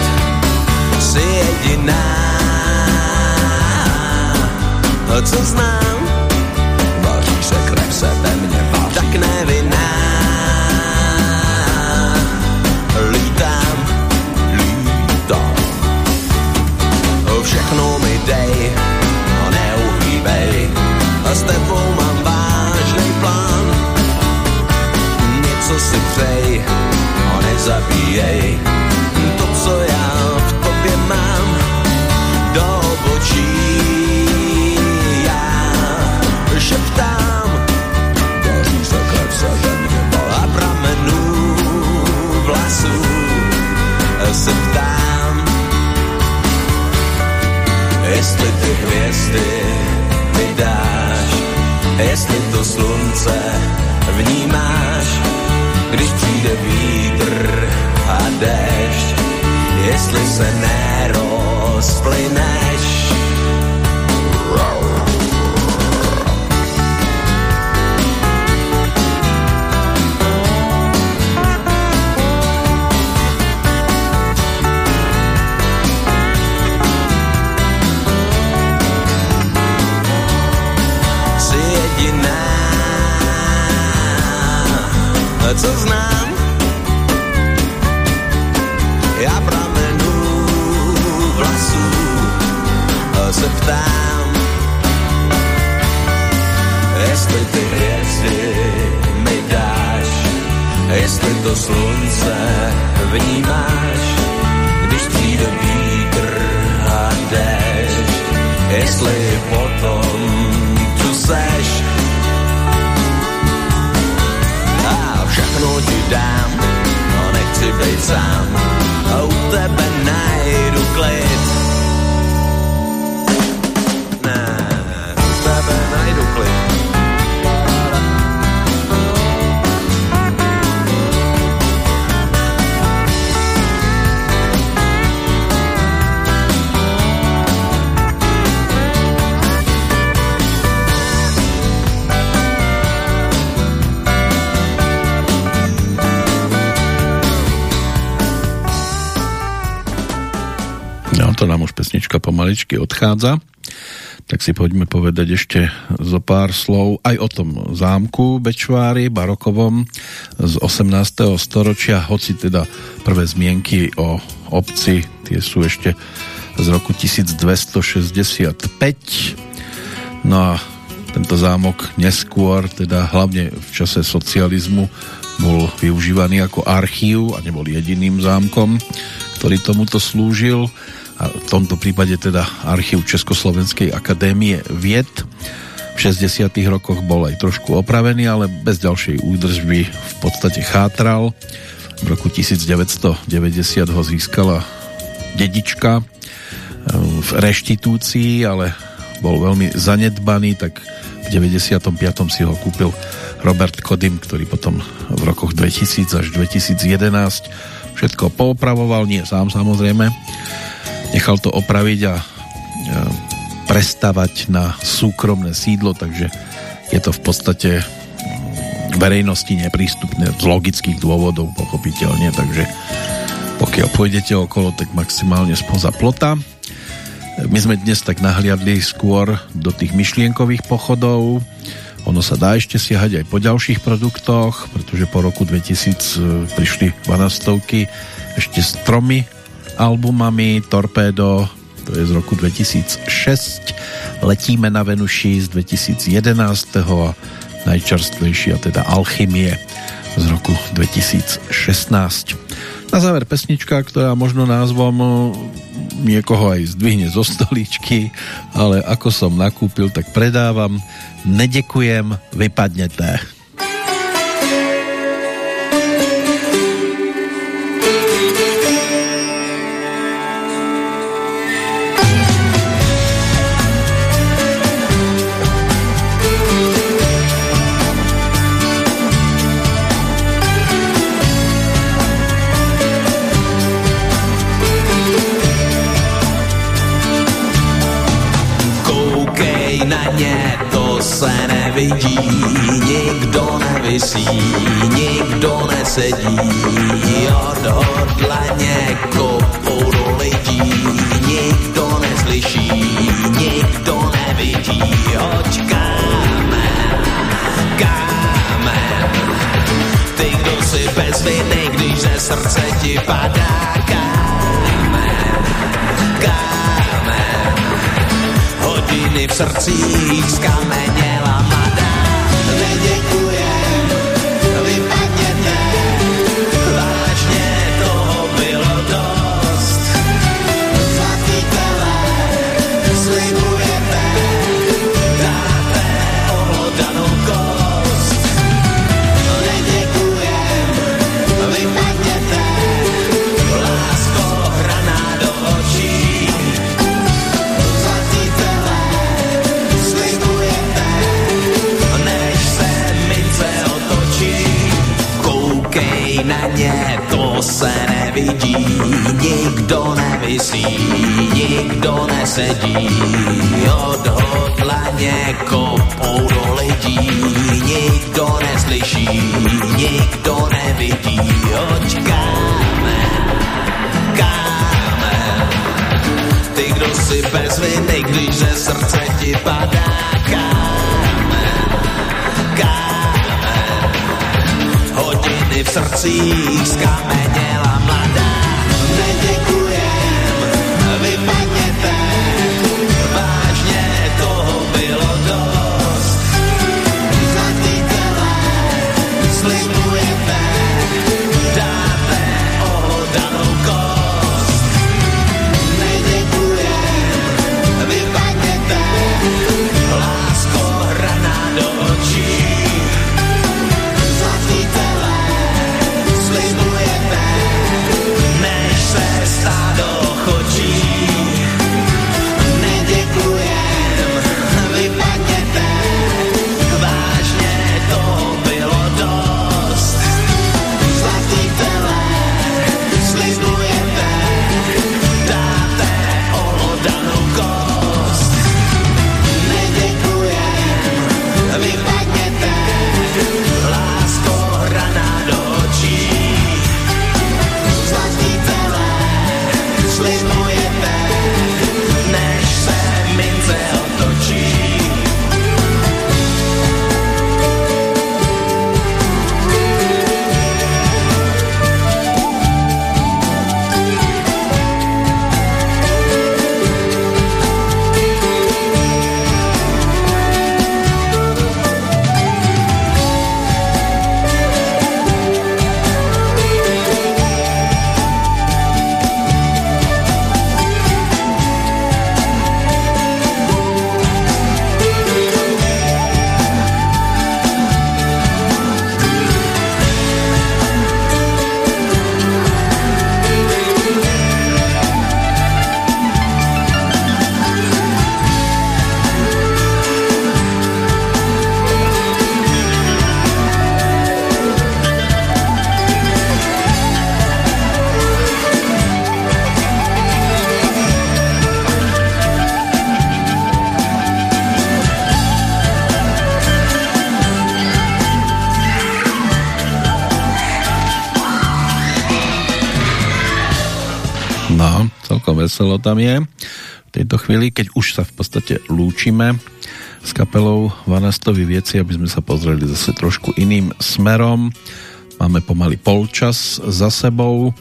Si jediná, co znám. Vaří se krev se ve mně vaří. Tak nevinná. Lítám, lítám. Všechno mi dej a neuhýbej. A s tebou mám vážný plán. Něco si přej a nezabíjej. Ty hvězdy mi dáš, jestli to slunce vnímáš, když přijde vítr a déšť, jestli se nerozplyneš. Si co znám. Já pramenu vlasů se ptám, jestli ty hvězdy mi dáš, jestli to slunce vnímáš, když přijde vítr a déšť, jestli potom tu seš. A všechno ti dám, no nechci být sám, a u tebe najdu to nám už pesnička pomaličky odchádza. Tak si poďme povedať ešte zo pár slov aj o tom zámku Bečvári, barokovom z 18. storočia, hoci teda prvé zmienky o obci, tie sú ešte z roku 1265. No a tento zámok neskôr, teda hlavne v čase socializmu, bol využívaný ako archív a nebol jediným zámkom, ktorý tomuto slúžil v tomto prípade teda archív Československej akadémie vied. V 60. rokoch bol aj trošku opravený, ale bez ďalšej údržby v podstate chátral. V roku 1990 ho získala dedička e, v reštitúcii, ale bol veľmi zanedbaný, tak v 95. si ho kúpil Robert Kodim, ktorý potom v rokoch 2000 až 2011 všetko poopravoval, nie sám samozrejme, nechal to opraviť a prestavať na súkromné sídlo, takže je to v podstate verejnosti neprístupné z logických dôvodov, pochopiteľne, takže pokiaľ pôjdete okolo, tak maximálne spoza plota. My sme dnes tak nahliadli skôr do tých myšlienkových pochodov, ono sa dá ešte siahať aj po ďalších produktoch, pretože po roku 2000 prišli 12 ešte s tromi albumami Torpedo, to je z roku 2006, Letíme na Venuši z 2011 a najčerstvejšia teda Alchymie z roku 2016. Na záver pesnička, ktorá možno názvom niekoho aj zdvihne zo stoličky, ale ako som nakúpil, tak predávam. Nedekujem, vypadnete. Nevidí, nikdo nevysí, nikdo nesedí, odhodlaně kopou do lidí, nikdo neslyší, nikdo nevidí, očkáme, kámen, ty, kdo si bez viny, když ze srdce ti padá kámen, kámen, hodiny v srdcích skameněla se nevidí, nikdo nevisí, nikdo nesedí, odhodlaně kopou do lidí, nikdo neslyší, nikdo nevidí, očkáme, káme, ty, kdo si bez viny, když ze srdce ti padá, káme, hodiny v srdcích skameně No, veselo tam je. V tejto chvíli, keď už sa v podstate lúčime s kapelou Vanastovi Vieci, aby sme sa pozreli zase trošku iným smerom. Máme pomaly polčas za sebou.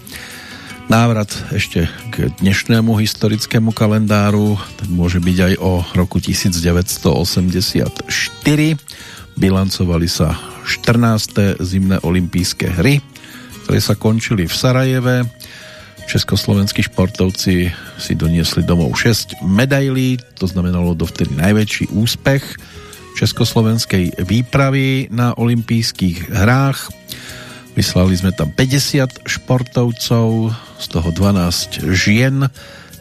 Návrat ešte k dnešnému historickému kalendáru, ten môže byť aj o roku 1984. Bilancovali sa 14. zimné olympijské hry, ktoré sa končili v Sarajeve. Československí športovci si doniesli domov 6 medailí, to znamenalo dovtedy najväčší úspech československej výpravy na olympijských hrách. Vyslali sme tam 50 športovcov, z toho 12 žien.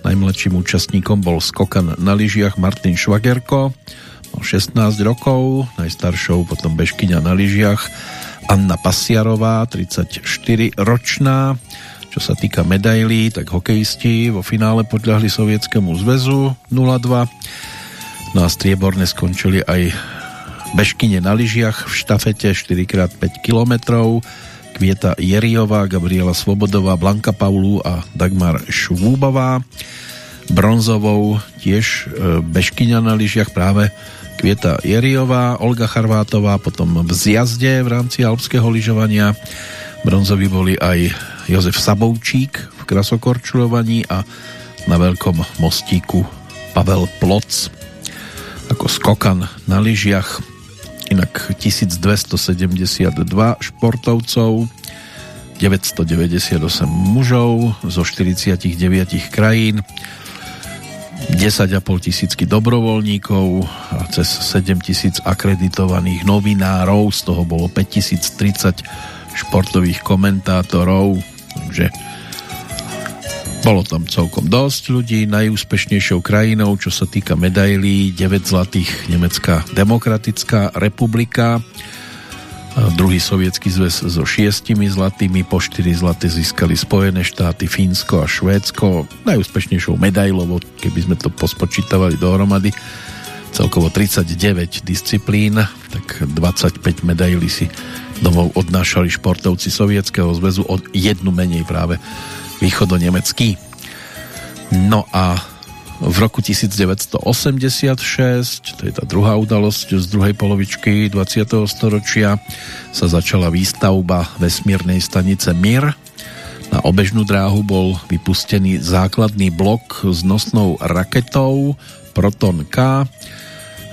Najmladším účastníkom bol skokan na lyžiach Martin Švagerko, mal 16 rokov, najstaršou potom bežkyňa na lyžiach Anna Pasiarová, 34 ročná. Čo sa týka medailí, tak hokejisti vo finále podľahli Sovietskému zväzu 0-2. No a strieborne skončili aj bežkyne na lyžiach v štafete 4x5 kilometrov Kvieta Jeriová, Gabriela Svobodová, Blanka Paulu a Dagmar Švúbová. Bronzovou tiež e, bežkyňa na lyžiach práve Kvieta Jeriová, Olga Charvátová, potom v zjazde v rámci alpského lyžovania. Bronzoví boli aj Jozef Saboučík v krasokorčulovaní a na veľkom mostíku Pavel Ploc ako skokan na lyžiach. Inak 1272 športovcov, 998 mužov zo 49 krajín, 10,5 tisícky dobrovoľníkov a cez 7 tisíc akreditovaných novinárov, z toho bolo 5030 športových komentátorov, takže bolo tam celkom dosť ľudí, najúspešnejšou krajinou, čo sa týka medailí, 9 zlatých Nemecká demokratická republika, druhý sovietský zväz so šiestimi zlatými, po 4 zlaté získali Spojené štáty, Fínsko a Švédsko, najúspešnejšou medailovo, keby sme to pospočítavali dohromady, celkovo 39 disciplín, tak 25 medailí si domov odnášali športovci Sovietskeho zväzu od jednu menej práve východonemecký. No a v roku 1986, to je tá druhá udalosť z druhej polovičky 20. storočia, sa začala výstavba vesmírnej stanice Mir. Na obežnú dráhu bol vypustený základný blok s nosnou raketou Proton K.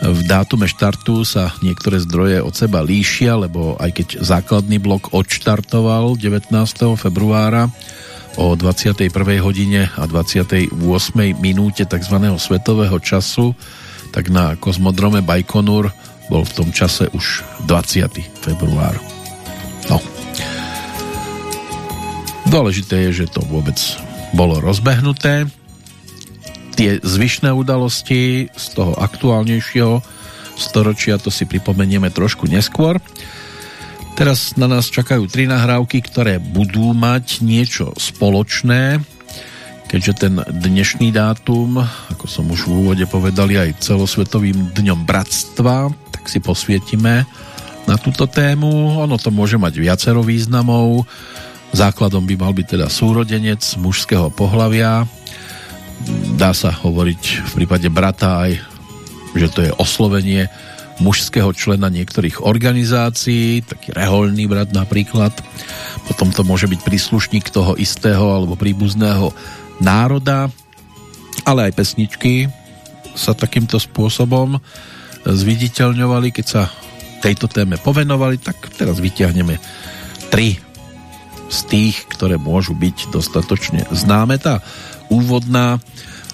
V dátume štartu sa niektoré zdroje od seba líšia, lebo aj keď základný blok odštartoval 19. februára o 21. hodine a 28. minúte tzv. svetového času, tak na kozmodrome Baikonur bol v tom čase už 20. február. No. Dôležité je, že to vôbec bolo rozbehnuté. Tie zvyšné udalosti z toho aktuálnejšieho storočia to si pripomenieme trošku neskôr. Teraz na nás čakajú tri nahrávky, ktoré budú mať niečo spoločné, keďže ten dnešný dátum, ako som už v úvode povedal, aj celosvetovým dňom bratstva, tak si posvietime na túto tému. Ono to môže mať viacero významov. Základom by mal byť teda súrodenec mužského pohlavia. Dá sa hovoriť v prípade brata aj, že to je oslovenie mužského člena niektorých organizácií, taký reholný brat napríklad. Potom to môže byť príslušník toho istého alebo príbuzného národa, ale aj pesničky sa takýmto spôsobom zviditeľňovali, keď sa tejto téme povenovali, tak teraz vyťahneme tri z tých, ktoré môžu byť dostatočne známe. Tá úvodná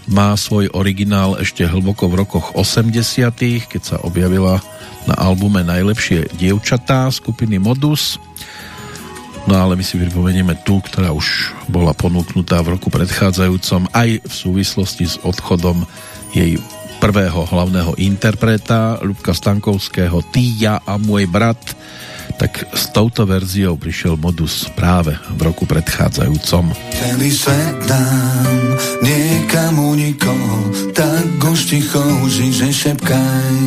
má svoj originál ešte hlboko v rokoch 80 keď sa objavila na albume Najlepšie dievčatá skupiny Modus. No ale my si pripomenieme tú, ktorá už bola ponúknutá v roku predchádzajúcom aj v súvislosti s odchodom jej prvého hlavného interpreta Ľubka Stankovského Ty, a môj brat tak s touto verziou prišiel modus práve v roku predchádzajúcom. Celý svet nám niekam unikol, tak už ticho že šepkaj.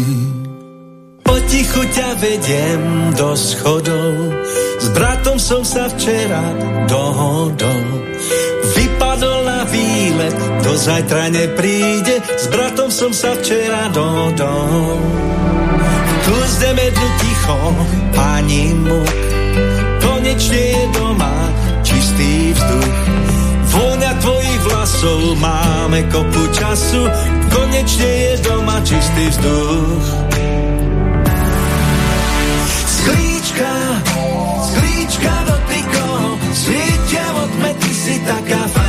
Potichu ťa vediem do schodov, s bratom som sa včera dohodol. Vypadol na výlet do zajtra nepríde, s bratom som sa včera dodol. Tu zde medlu ticho, pani muk, konečne je doma čistý vzduch. Vôňa tvojich vlasov, máme kopu času, konečne je doma čistý vzduch. Sklíčka, sklíčka dotykov, svietia od mety si taká fajn.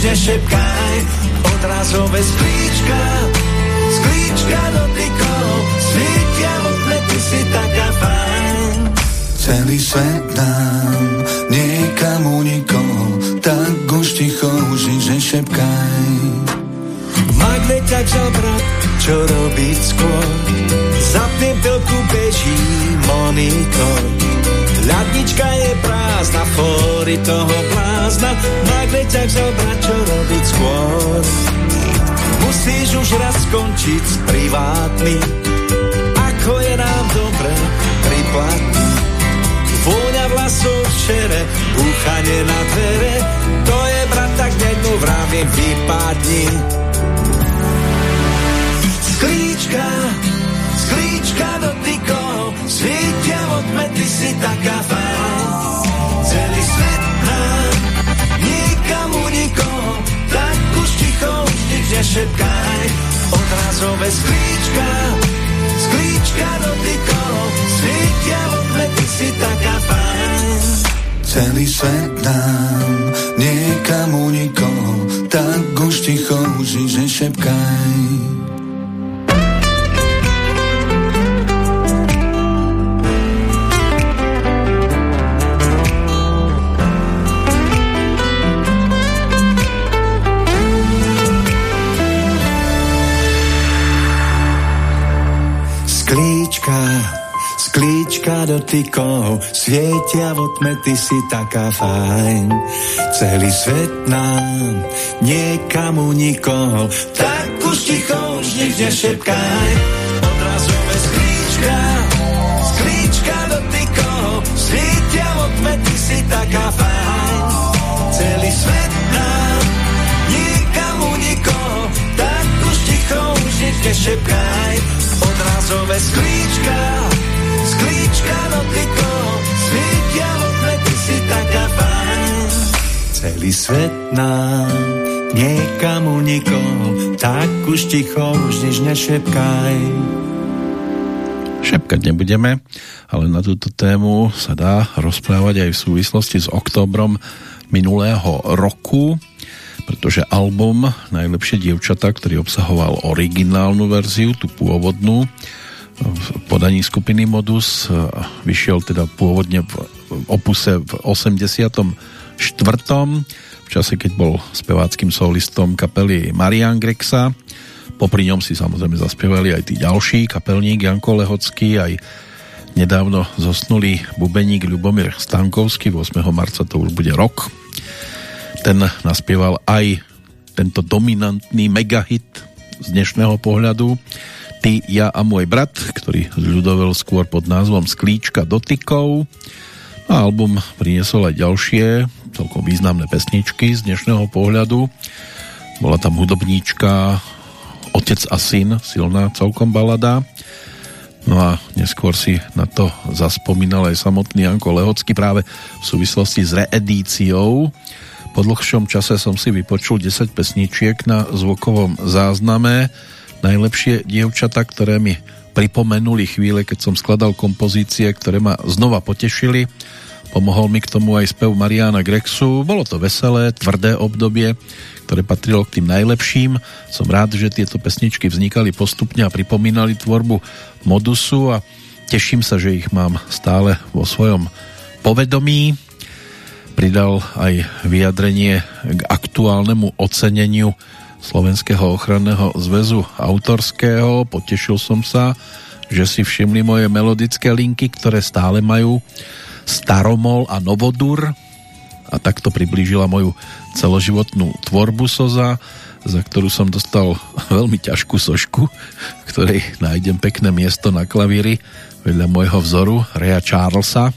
Už nič nešepkaj. Odrazové sklíčka, sklíčka dotykov, svietia od mety si taká fajn. Celý svet nám, nikomu nikoho, tak už ticho, už nič nešepkaj. Magneťak zabrat, čo robiť skôr? Zapnem telku, beží monitor. Ľadnička je prázdna, fóry toho blázna. Magneťak zabrat, čo robiť skôr? Musíš už raz skončiť s privátnym, ako je nám dobre priplatný. Vôňa vlasov šere, búchanie na dvere, to je brat, tak nednu vravím, vypadni. Sklíčka si taká fajn. Celý svet nám, nikomu nikoho, tak už ticho, už nič nešepkaj. Odrazové sklíčka, sklíčka dotykov, svietia od mety si taká fajn. Celý svet nám, nikomu nikoho, tak už ticho, už nič nešepkaj. Dotykov, svietia v tme, ty si taká fajn. Celý svet nám, niekamu nikoho, tak už ticho, už nič nešepkaj. Odrazové sklíčka, sklíčka dotykov, svietia v tme, ty si taká fajn. Celý svet nám, nikomu nikoho, tak už ticho, už nič nešepkaj. Odrazové sklíčka, sklíčka dotykov, svietia v tme, ty si taká fajn. Celý svet nám, niekamu nikoho, tak už ticho, už nič nešepkaj. Šepkať nebudeme, ale na túto tému sa dá rozprávať aj v súvislosti s oktobrom minulého roku, pretože album Najlepšie dievčata, ktorý obsahoval originálnu verziu, tú pôvodnú, v podaní skupiny Modus, vyšiel teda pôvodne v opuse v 84. v čase, keď bol speváckým solistom kapely Marian Grexa. Popri ňom si samozrejme zaspievali aj tí ďalší, kapelník Janko Lehocký, aj nedávno zosnulý bubeník Ľubomír Stankovský, 8. marca to už bude rok. Ten naspieval aj tento dominantný megahit z dnešného pohľadu Ty, ja a môj brat, ktorý zľudovel skôr pod názvom Sklíčka dotykov. A album priniesol aj ďalšie celkom významné pesničky z dnešného pohľadu. Bola tam hudobníčka Otec a syn, silná celkom balada. No a neskôr si na to zaspomínal aj samotný Janko Lehocký práve v súvislosti s reedíciou. Po dlhšom čase som si vypočul 10 pesničiek na zvukovom zázname najlepšie dievčata, ktoré mi pripomenuli chvíle, keď som skladal kompozície, ktoré ma znova potešili. Pomohol mi k tomu aj spev Mariana Grexu. Bolo to veselé, tvrdé obdobie, ktoré patrilo k tým najlepším. Som rád, že tieto pesničky vznikali postupne a pripomínali tvorbu Modusu a teším sa, že ich mám stále vo svojom povedomí. Pridal aj vyjadrenie k aktuálnemu oceneniu Slovenského ochranného zväzu autorského. Potešil som sa, že si všimli moje melodické linky, ktoré stále majú staromol a novodur a takto priblížila moju celoživotnú tvorbu Soza. za ktorú som dostal veľmi ťažkú sošku, v ktorej nájdem pekné miesto na klavíri vedľa môjho vzoru Rea Charlesa.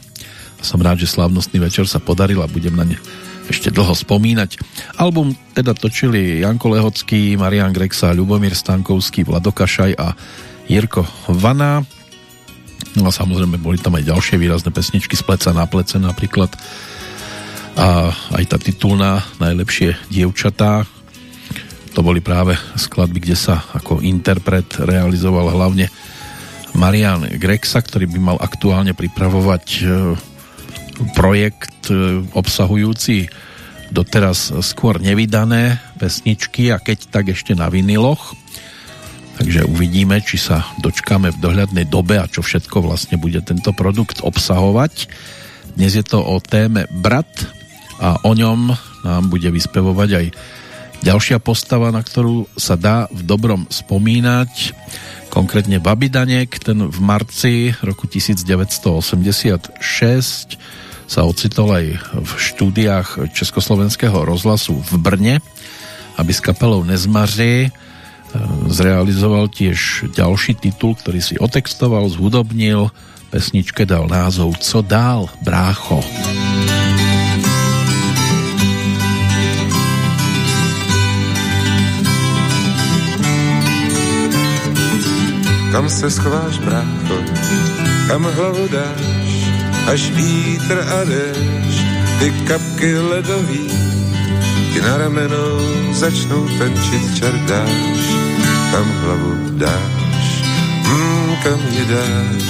Som rád, že slavnostný večer sa podaril a budem na ne ešte dlho spomínať. Album teda točili Janko Lehocký, Marian Grexa, Ľubomír Stankovský, Vlado Kašaj a Jirko Vana. No a samozrejme boli tam aj ďalšie výrazné pesničky z pleca na plece napríklad a aj tá titulná Najlepšie dievčatá to boli práve skladby, kde sa ako interpret realizoval hlavne Marian Grexa, ktorý by mal aktuálne pripravovať e, projekt e, obsahujúci doteraz skôr nevydané pesničky a keď tak ešte na viniloch. Takže uvidíme, či sa dočkáme v dohľadnej dobe a čo všetko vlastne bude tento produkt obsahovať. Dnes je to o téme Brat a o ňom nám bude vyspevovať aj ďalšia postava, na ktorú sa dá v dobrom spomínať, konkrétne Babidanek, ten v marci roku 1986 sa ocitol aj v štúdiách Československého rozhlasu v Brne, aby s kapelou Nezmaři e, zrealizoval tiež ďalší titul, ktorý si otextoval, zhudobnil, pesničke dal názov? Co dál, brácho? Kam se schováš, brácho, kam hlavu dáš, až vítr a déšť, ty kapky ledový, ti na ramenou začnou tančit čardáš, kam hlavu dáš, mm, kam ji dáš.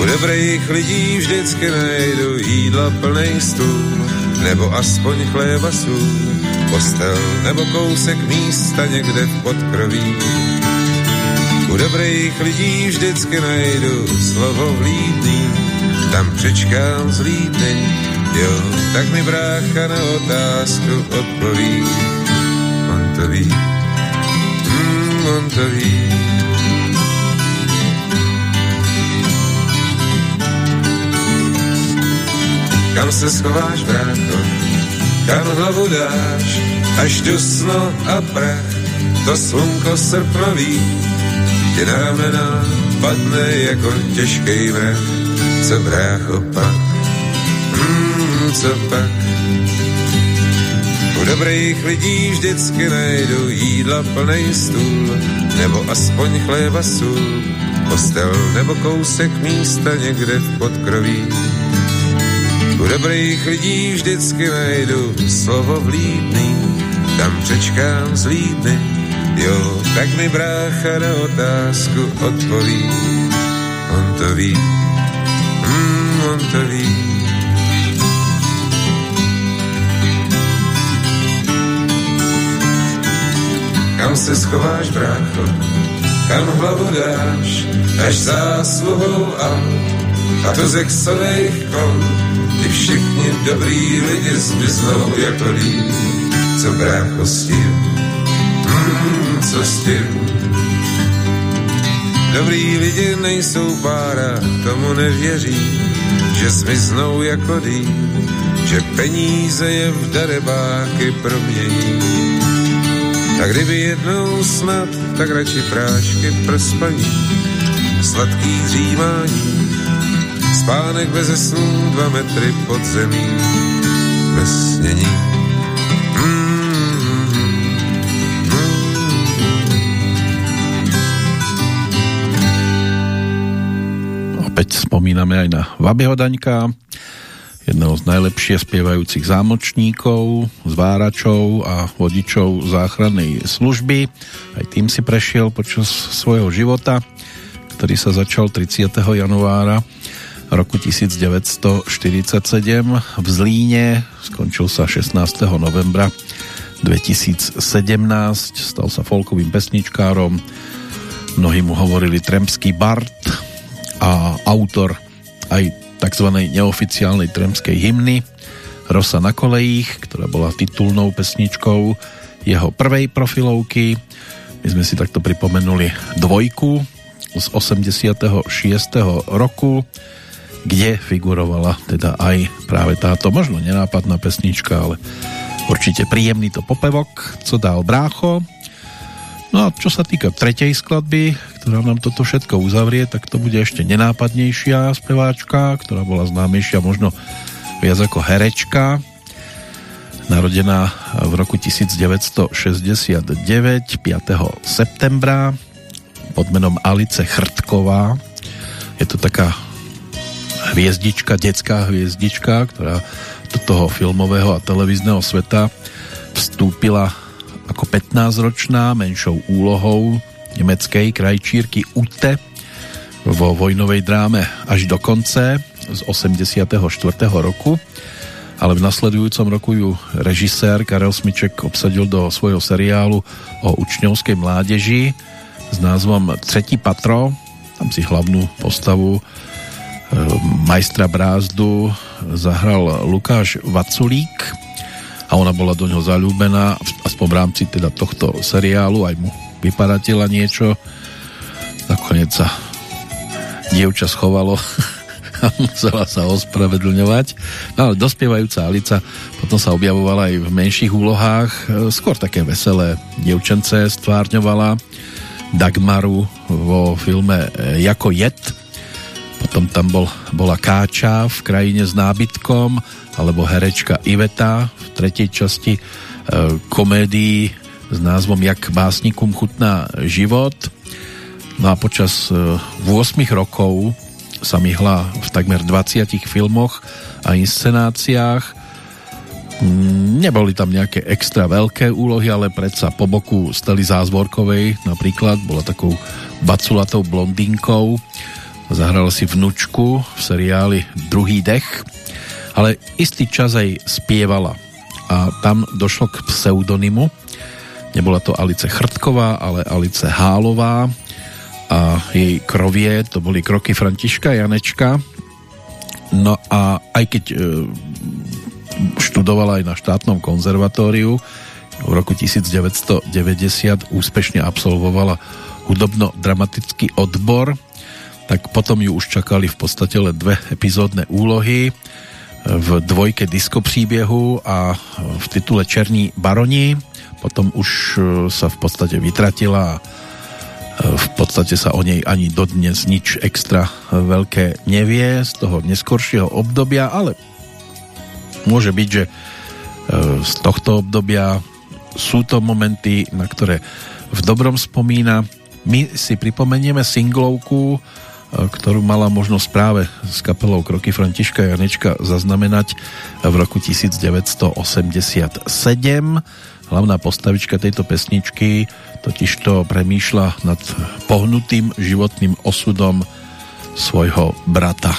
U dobrých lidí vždycky najdu jídla plnej stůl, nebo aspoň chléba sůl, postel nebo kousek místa někde v podkroví u dobrých lidí vždycky najdu slovo vlídný, tam přečkám zlídny, jo, tak mi brácha na otázku odpoví. On to ví, mm, on to ví. Kam se schováš, brácho, kam hlavu dáš, až dusno a prach, to slunko srpnový, ti na ramena padne jako těžký vrah. Co brácho pak? Hmm, co pak? U dobrých lidí vždycky najdu jídla plnej stůl, nebo aspoň chléba sůl, postel nebo kousek místa někde v podkroví. U dobrých lidí vždycky najdu slovo vlídný, tam přečkám zlídny, Jo, tak mi brácha na otázku odpoví. On to ví, mm, on to ví. Kam se schováš, brácho, kam hlavu dáš, až zásluhou a a to z exových kon, ty všichni dobrý lidi zmiznou jako líp, co brácho s tím co s tím. Dobrý lidi nejsou pára, tomu nevěří, že zmiznou jako dým, že peníze je v darebáky promění. Tak kdyby jednou snad, tak radši prášky pro spaní, sladký zřímání, spánek bez snů dva metry pod zemí, bez snění. Opäť spomíname aj na Vabeho Daňka, jedného z najlepšie spievajúcich zámočníkov, zváračov a vodičov záchrannej služby. Aj tým si prešiel počas svojho života, ktorý sa začal 30. januára roku 1947 v Zlíne, skončil sa 16. novembra 2017, stal sa folkovým pesničkárom, mnohí mu hovorili Tremský Bart, a autor aj tzv. neoficiálnej tremskej hymny Rosa na kolejích, ktorá bola titulnou pesničkou jeho prvej profilovky. My sme si takto pripomenuli dvojku z 86. roku, kde figurovala teda aj práve táto možno nenápadná pesnička, ale Určite príjemný to popevok, co dal brácho. No a čo sa týka tretej skladby, ktorá nám toto všetko uzavrie, tak to bude ešte nenápadnejšia speváčka, ktorá bola známejšia možno viac ako herečka. Narodená v roku 1969, 5. septembra pod menom Alice Chrtková. Je to taká hviezdička, detská hviezdička, ktorá do toho filmového a televízneho sveta vstúpila ako 15-ročná menšou úlohou nemeckej krajčírky Ute vo vojnovej dráme až do konce z 84. roku ale v nasledujúcom roku ju režisér Karel Smiček obsadil do svojho seriálu o učňovskej mládeži s názvom Třetí patro. Tam si hlavnú postavu majstra brázdu zahral Lukáš Vaculík a ona bola do ňoho zalúbená aspoň v rámci teda tohto seriálu aj mu vypadatila niečo. Nakoniec sa dievča schovalo a musela sa ospravedlňovať. No ale dospievajúca Alica potom sa objavovala aj v menších úlohách. Skôr také veselé dievčence stvárňovala Dagmaru vo filme Jako jed. Potom tam bol, bola Káča v krajine s nábytkom, alebo herečka Iveta v tretej časti e, s názvom Jak básnikum chutná život. No a počas e, 8 rokov sa myhla v takmer 20 filmoch a inscenáciách. Mm, neboli tam nejaké extra veľké úlohy, ale predsa po boku Steli Zázvorkovej napríklad bola takou baculatou blondínkou Zahral si vnučku v seriáli Druhý dech, ale istý čas aj spievala a tam došlo k pseudonymu. Nebola to Alice Chrtková, ale Alice Hálová a jej krovie, to boli kroky Františka Janečka. No a aj keď e, študovala aj na štátnom konzervatóriu, v roku 1990 úspešne absolvovala hudobno-dramatický odbor tak potom ju už čakali v podstate len dve epizódne úlohy v dvojke disko príbehu a v titule Černí baroni potom už e, sa v podstate vytratila a e, v podstate sa o nej ani dodnes nič extra veľké nevie z toho neskoršieho obdobia, ale môže byť, že z tohto obdobia sú to momenty, na ktoré v dobrom spomína. My si pripomenieme singlovku ktorú mala možnosť práve s kapelou Kroky Františka Janečka zaznamenať v roku 1987. Hlavná postavička tejto pesničky totižto premýšľa nad pohnutým životným osudom svojho brata.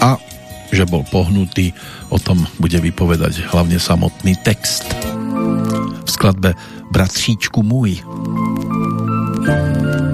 A že bol pohnutý, o tom bude vypovedať hlavne samotný text. V skladbe Bratříčku môj. thank you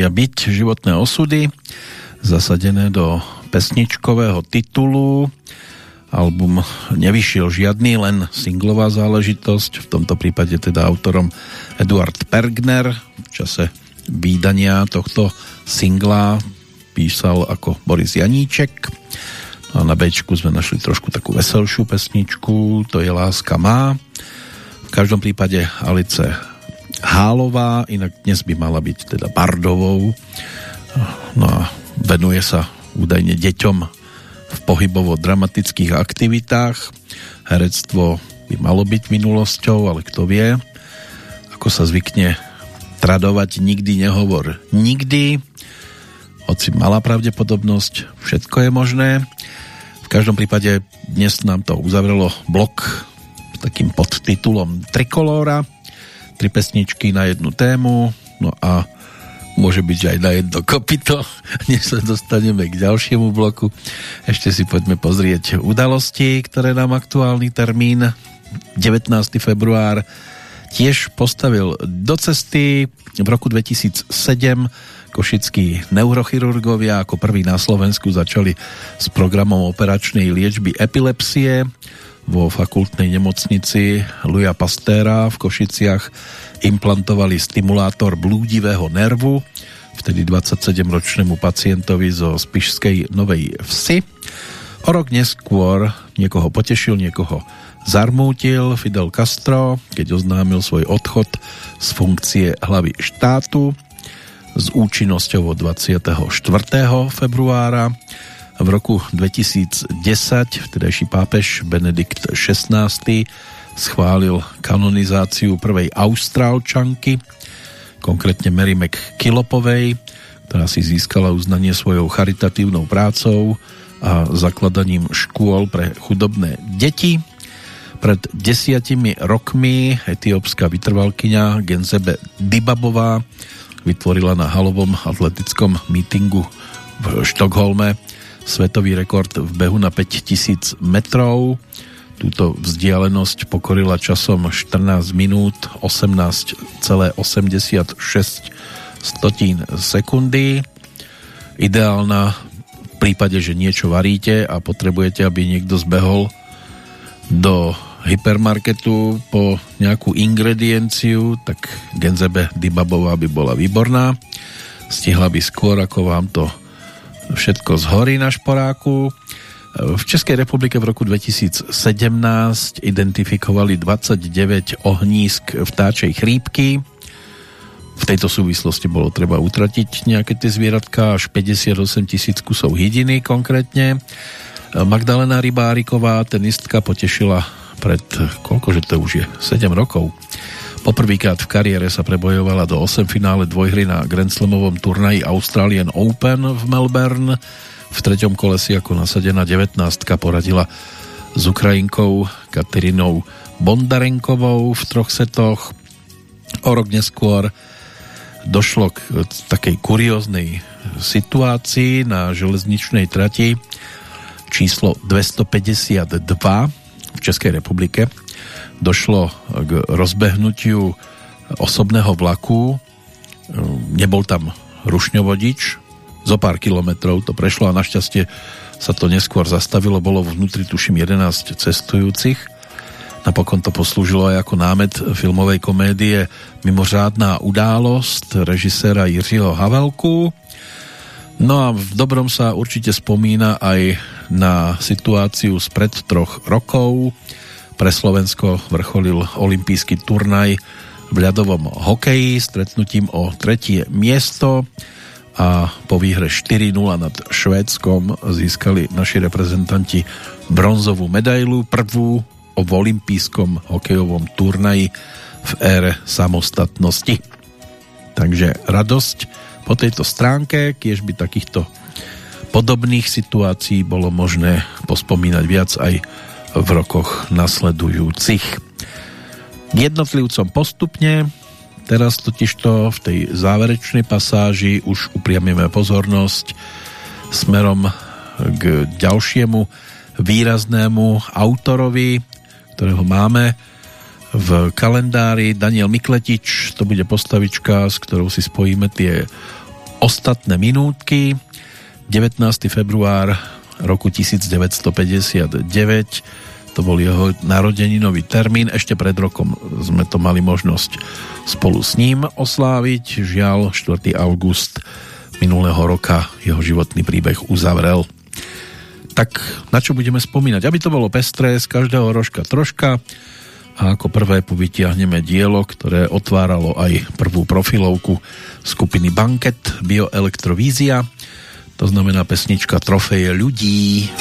vedia byť životné osudy, zasadené do pesničkového titulu. Album nevyšiel žiadny, len singlová záležitosť, v tomto prípade teda autorom Eduard Pergner. V čase výdania tohto singla písal ako Boris Janíček. No a na Bčku sme našli trošku takú veselšiu pesničku, to je Láska má. V každom prípade Alice Hálová, inak dnes by mala byť teda Bardovou. No a venuje sa údajne deťom v pohybovo-dramatických aktivitách. Herectvo by malo byť minulosťou, ale kto vie, ako sa zvykne tradovať nikdy nehovor nikdy. Hoci malá pravdepodobnosť, všetko je možné. V každom prípade dnes nám to uzavrelo blok s takým podtitulom Trikolóra tri pesničky na jednu tému, no a môže byť aj na jedno kopito, než sa dostaneme k ďalšiemu bloku. Ešte si poďme pozrieť udalosti, ktoré nám aktuálny termín 19. február tiež postavil do cesty. V roku 2007 košickí neurochirurgovia ako prvý na Slovensku začali s programom operačnej liečby epilepsie vo fakultnej nemocnici Luja Pastéra v Košiciach implantovali stimulátor blúdivého nervu vtedy 27-ročnému pacientovi zo Spišskej Novej Vsi. O rok neskôr niekoho potešil, niekoho zarmútil Fidel Castro, keď oznámil svoj odchod z funkcie hlavy štátu s účinnosťou od 24. februára v roku 2010 vtedajší pápež Benedikt XVI schválil kanonizáciu prvej austrálčanky, konkrétne Mary McKillopovej, ktorá si získala uznanie svojou charitatívnou prácou a zakladaním škôl pre chudobné deti. Pred desiatimi rokmi etiópska vytrvalkyňa Genzebe Dibabová vytvorila na halovom atletickom mítingu v Štokholme svetový rekord v behu na 5000 metrov. Túto vzdialenosť pokorila časom 14 minút 18,86 stotín sekundy. Ideálna v prípade, že niečo varíte a potrebujete, aby niekto zbehol do hypermarketu po nejakú ingredienciu, tak Genzebe Dibabová by bola výborná. Stihla by skôr, ako vám to všetko zhorí na šporáku. V Českej republike v roku 2017 identifikovali 29 ohnízk vtáčej chrípky. V tejto súvislosti bolo treba utratiť nejaké tie zvieratka, až 58 tisíc kusov hydiny konkrétne. Magdalena Rybáriková, tenistka, potešila pred, koľko, že to už je, 7 rokov Poprvýkrát v kariére sa prebojovala do 8 finále dvojhry na Grand Slamovom turnaji Australian Open v Melbourne. V treťom kole si ako nasadená 19 poradila s Ukrajinkou Katerinou Bondarenkovou v troch setoch. O rok neskôr došlo k takej kurióznej situácii na železničnej trati číslo 252 v Českej republike došlo k rozbehnutiu osobného vlaku. Nebol tam rušňovodič, zo pár kilometrov to prešlo a našťastie sa to neskôr zastavilo, bolo vnútri tuším 11 cestujúcich. Napokon to poslúžilo aj ako námet filmovej komédie Mimořádná událosť režiséra Jiřího Havelku. No a v dobrom sa určite spomína aj na situáciu spred troch rokov, pre Slovensko vrcholil olimpijský turnaj v ľadovom hokeji stretnutím o tretie miesto a po výhre 4-0 nad Švédskom získali naši reprezentanti bronzovú medailu, prvú o olimpijskom hokejovom turnaji v ére samostatnosti. Takže radosť po tejto stránke, kiež by takýchto podobných situácií bolo možné pospomínať viac aj v rokoch nasledujúcich. Jednotlivcom postupne, teraz totižto v tej záverečnej pasáži už upriamime pozornosť smerom k ďalšiemu výraznému autorovi, ktorého máme v kalendári. Daniel Mikletič, to bude postavička, s ktorou si spojíme tie ostatné minútky. 19. február roku 1959 to bol jeho narodeninový termín. Ešte pred rokom sme to mali možnosť spolu s ním osláviť. Žiaľ, 4. august minulého roka jeho životný príbeh uzavrel. Tak na čo budeme spomínať? Aby to bolo pestré, z každého rožka troška a ako prvé povytiahneme dielo, ktoré otváralo aj prvú profilovku skupiny Banket Bioelektrovízia. To znamená pesnička Trofeje ľudí.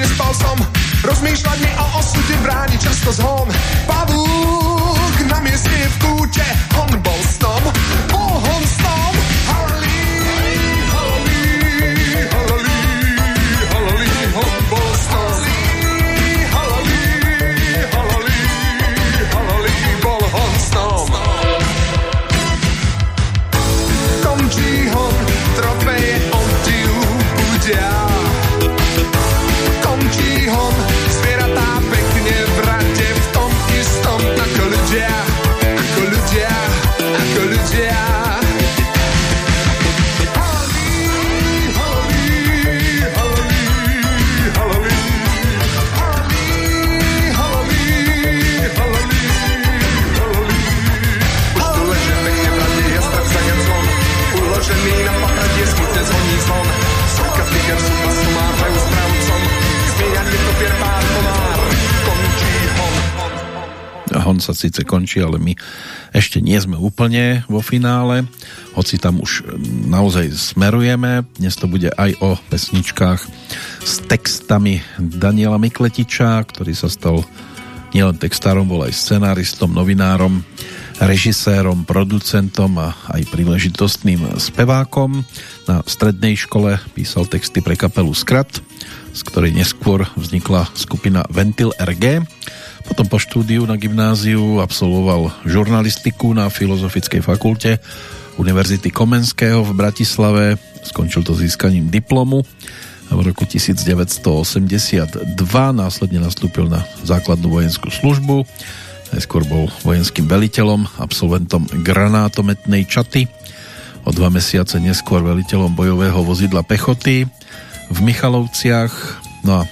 nespal som. Rozmýšľať mi o osude bráni často zhon. Pavúk na mieste v kúte, síce končí, ale my ešte nie sme úplne vo finále, hoci tam už naozaj smerujeme. Dnes to bude aj o pesničkách s textami Daniela Mikletiča, ktorý sa stal nielen textárom, bol aj scenáristom, novinárom, režisérom, producentom a aj príležitostným spevákom. Na strednej škole písal texty pre kapelu Skrat, z ktorej neskôr vznikla skupina Ventil RG potom po štúdiu na gymnáziu absolvoval žurnalistiku na Filozofickej fakulte Univerzity Komenského v Bratislave. Skončil to získaním diplomu v roku 1982 následne nastúpil na základnú vojenskú službu. Najskôr bol vojenským veliteľom, absolventom granátometnej čaty. O dva mesiace neskôr veliteľom bojového vozidla pechoty v Michalovciach. No a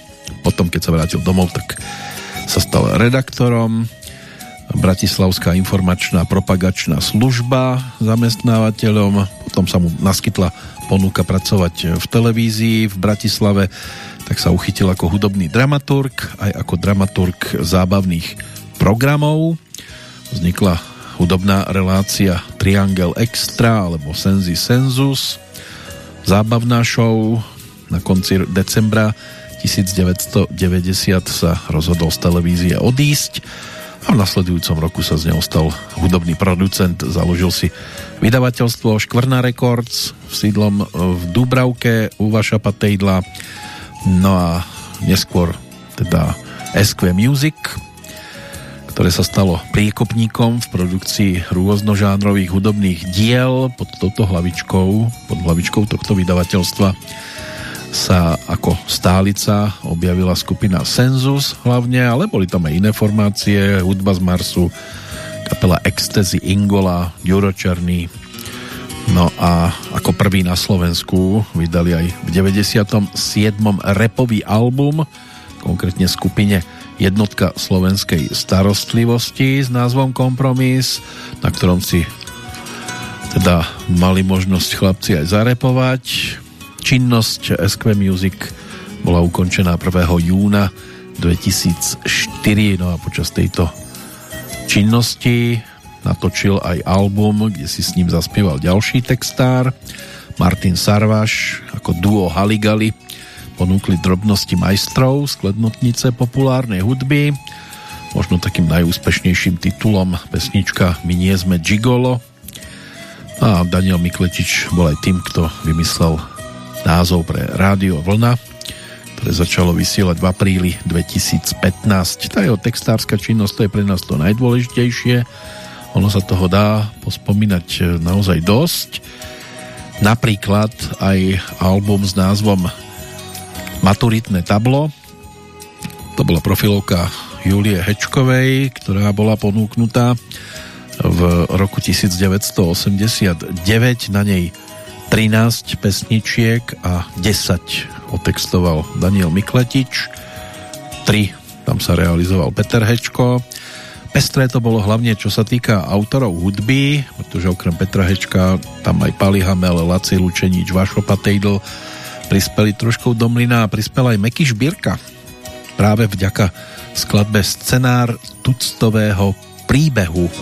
potom, keď sa vrátil domov, tak sa stal redaktorom. Bratislavská informačná propagačná služba zamestnávateľom, potom sa mu naskytla ponuka pracovať v televízii v Bratislave, tak sa uchytil ako hudobný dramaturg, aj ako dramaturg zábavných programov. Vznikla hudobná relácia Triangel Extra alebo Senzi Sensus, zábavná show na konci decembra 1990 sa rozhodol z televízie odísť a v nasledujúcom roku sa z neho stal hudobný producent, založil si vydavateľstvo Škvrna Records v sídlom v Dubravke u Vaša Patejdla. No a neskôr teda SQ Music ktoré sa stalo priekopníkom v produkcii rôznožánrových hudobných diel pod touto hlavičkou, pod hlavičkou tohto vydavateľstva sa ako stálica objavila skupina Sensus hlavne, ale boli tam aj iné formácie, hudba z Marsu, kapela Ecstasy Ingola, Juro Černý, no a ako prvý na Slovensku vydali aj v 97. repový album, konkrétne skupine jednotka slovenskej starostlivosti s názvom Kompromis, na ktorom si teda mali možnosť chlapci aj zarepovať. Činnosť SQ Music bola ukončená 1. júna 2004, no a počas tejto činnosti natočil aj album, kde si s ním zaspieval ďalší textár, Martin Sarvaš ako duo Haligali ponúkli drobnosti majstrov z klednotnice populárnej hudby. Možno takým najúspešnejším titulom pesnička My nie sme Gigolo. A Daniel Mikletič bol aj tým, kto vymyslel názov pre Rádio Vlna, ktoré začalo vysielať v apríli 2015. Tá jeho textárska činnosť, to je pre nás to najdôležitejšie. Ono sa toho dá pospomínať naozaj dosť. Napríklad aj album s názvom maturitné tablo. To bola profilovka Julie Hečkovej, ktorá bola ponúknutá v roku 1989. Na nej 13 pesničiek a 10 otextoval Daniel Mikletič. 3 tam sa realizoval Peter Hečko. Pestré to bolo hlavne, čo sa týka autorov hudby, pretože okrem Petra Hečka tam aj Pali Hamel, Laci Lučenič, Vašo Patejdl, prispeli trošku do mlyna a prispel aj Meky Šbírka. Práve vďaka skladbe Scenár tuctového príbehu.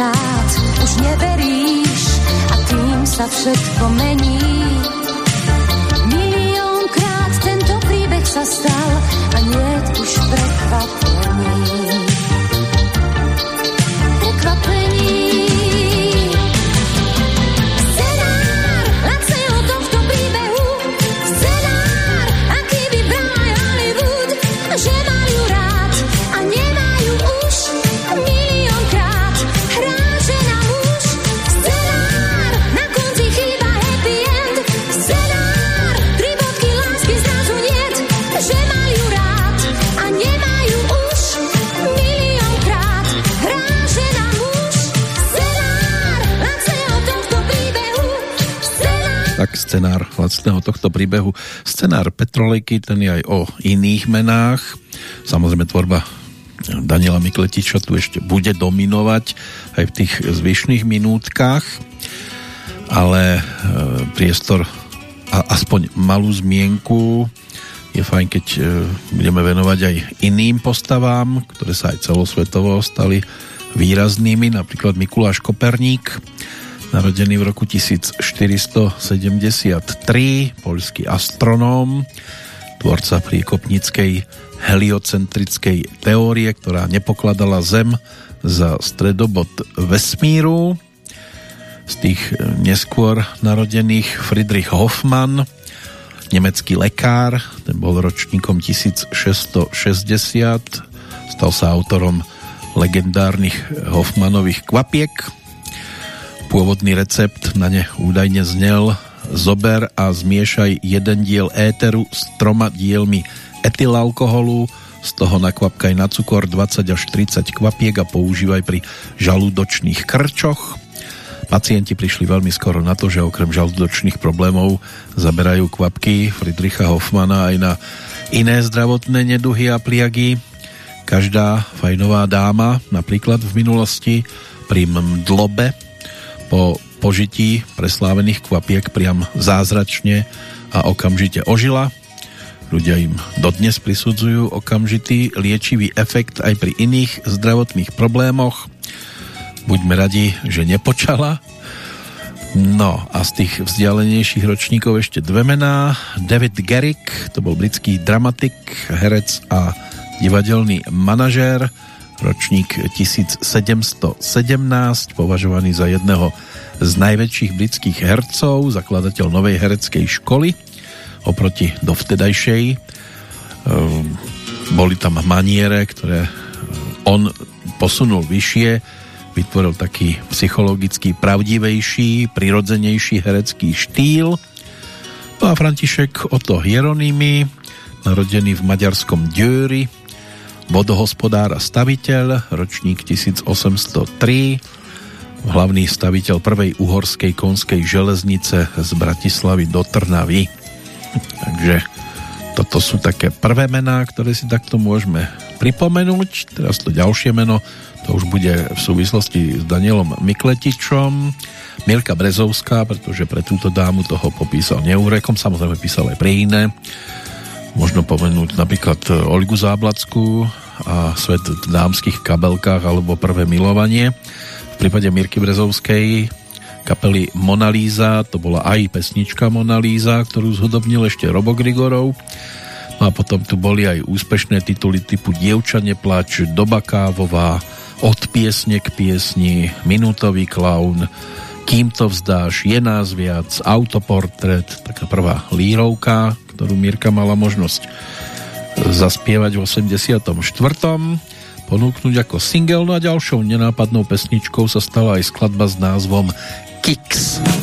krát už neveríš a tým sa všetko mení. Miliónkrát tento príbeh sa stal a nie už prekvapí. Tak scenár lacného tohto príbehu. Scenár Petrolejky, ten je aj o iných menách. Samozrejme tvorba Daniela Mikletiča tu ešte bude dominovať aj v tých zvyšných minútkach, ale e, priestor a aspoň malú zmienku je fajn, keď e, budeme venovať aj iným postavám, ktoré sa aj celosvetovo stali výraznými, napríklad Mikuláš Koperník, narodený v roku 1473, poľský astronóm, tvorca príkopnickej heliocentrickej teórie, ktorá nepokladala Zem za stredobod vesmíru. Z tých neskôr narodených Friedrich Hoffmann, nemecký lekár, ten bol ročníkom 1660, stal sa autorom legendárnych Hoffmanových kvapiek. Pôvodný recept na ne údajne znel zober a zmiešaj jeden diel éteru s troma dielmi etylalkoholu, z toho nakvapkaj na cukor 20 až 30 kvapiek a používaj pri žalúdočných krčoch. Pacienti prišli veľmi skoro na to, že okrem žalúdočných problémov zaberajú kvapky Friedricha Hoffmana aj na iné zdravotné neduhy a pliagy. Každá fajnová dáma, napríklad v minulosti pri mdlobe, po požití preslávených kvapiek priam zázračne a okamžite ožila. Ľudia im dodnes prisudzujú okamžitý liečivý efekt aj pri iných zdravotných problémoch. Buďme radi, že nepočala. No a z tých vzdialenejších ročníkov ešte dve mená. David Garrick, to bol britský dramatik, herec a divadelný manažér, ročník 1717, považovaný za jedného z najväčších britských hercov, zakladateľ novej hereckej školy oproti dovtedajšej. Ehm, boli tam maniere, ktoré on posunul vyššie, vytvoril taký psychologicky pravdivejší, prirodzenejší herecký štýl. No a František Otto Hieronymy, narodený v maďarskom Djöri, vodohospodár a staviteľ, ročník 1803, hlavný staviteľ prvej uhorskej konskej železnice z Bratislavy do Trnavy. Takže toto sú také prvé mená, ktoré si takto môžeme pripomenúť. Teraz to ďalšie meno, to už bude v súvislosti s Danielom Mikletičom. Mirka Brezovská, pretože pre túto dámu toho popísal neúrekom, samozrejme písal aj pre iné možno pomenúť napríklad Olgu Záblackú a Svet v dámskych kabelkách alebo Prvé milovanie. V prípade Mirky Brezovskej kapely Mona to bola aj pesnička Mona Lisa, ktorú zhudobnil ešte Robo Grigorov. No a potom tu boli aj úspešné tituly typu Dievča neplač, Doba kávová, Od piesne k piesni, Minútový klaun, Kým to vzdáš, Je nás viac, Autoportret, taká prvá lírovka, ktorú Mirka mala možnosť zaspievať v 84. ponúknuť ako single, no a ďalšou nenápadnou pesničkou sa stala aj skladba s názvom Kicks. Požičaná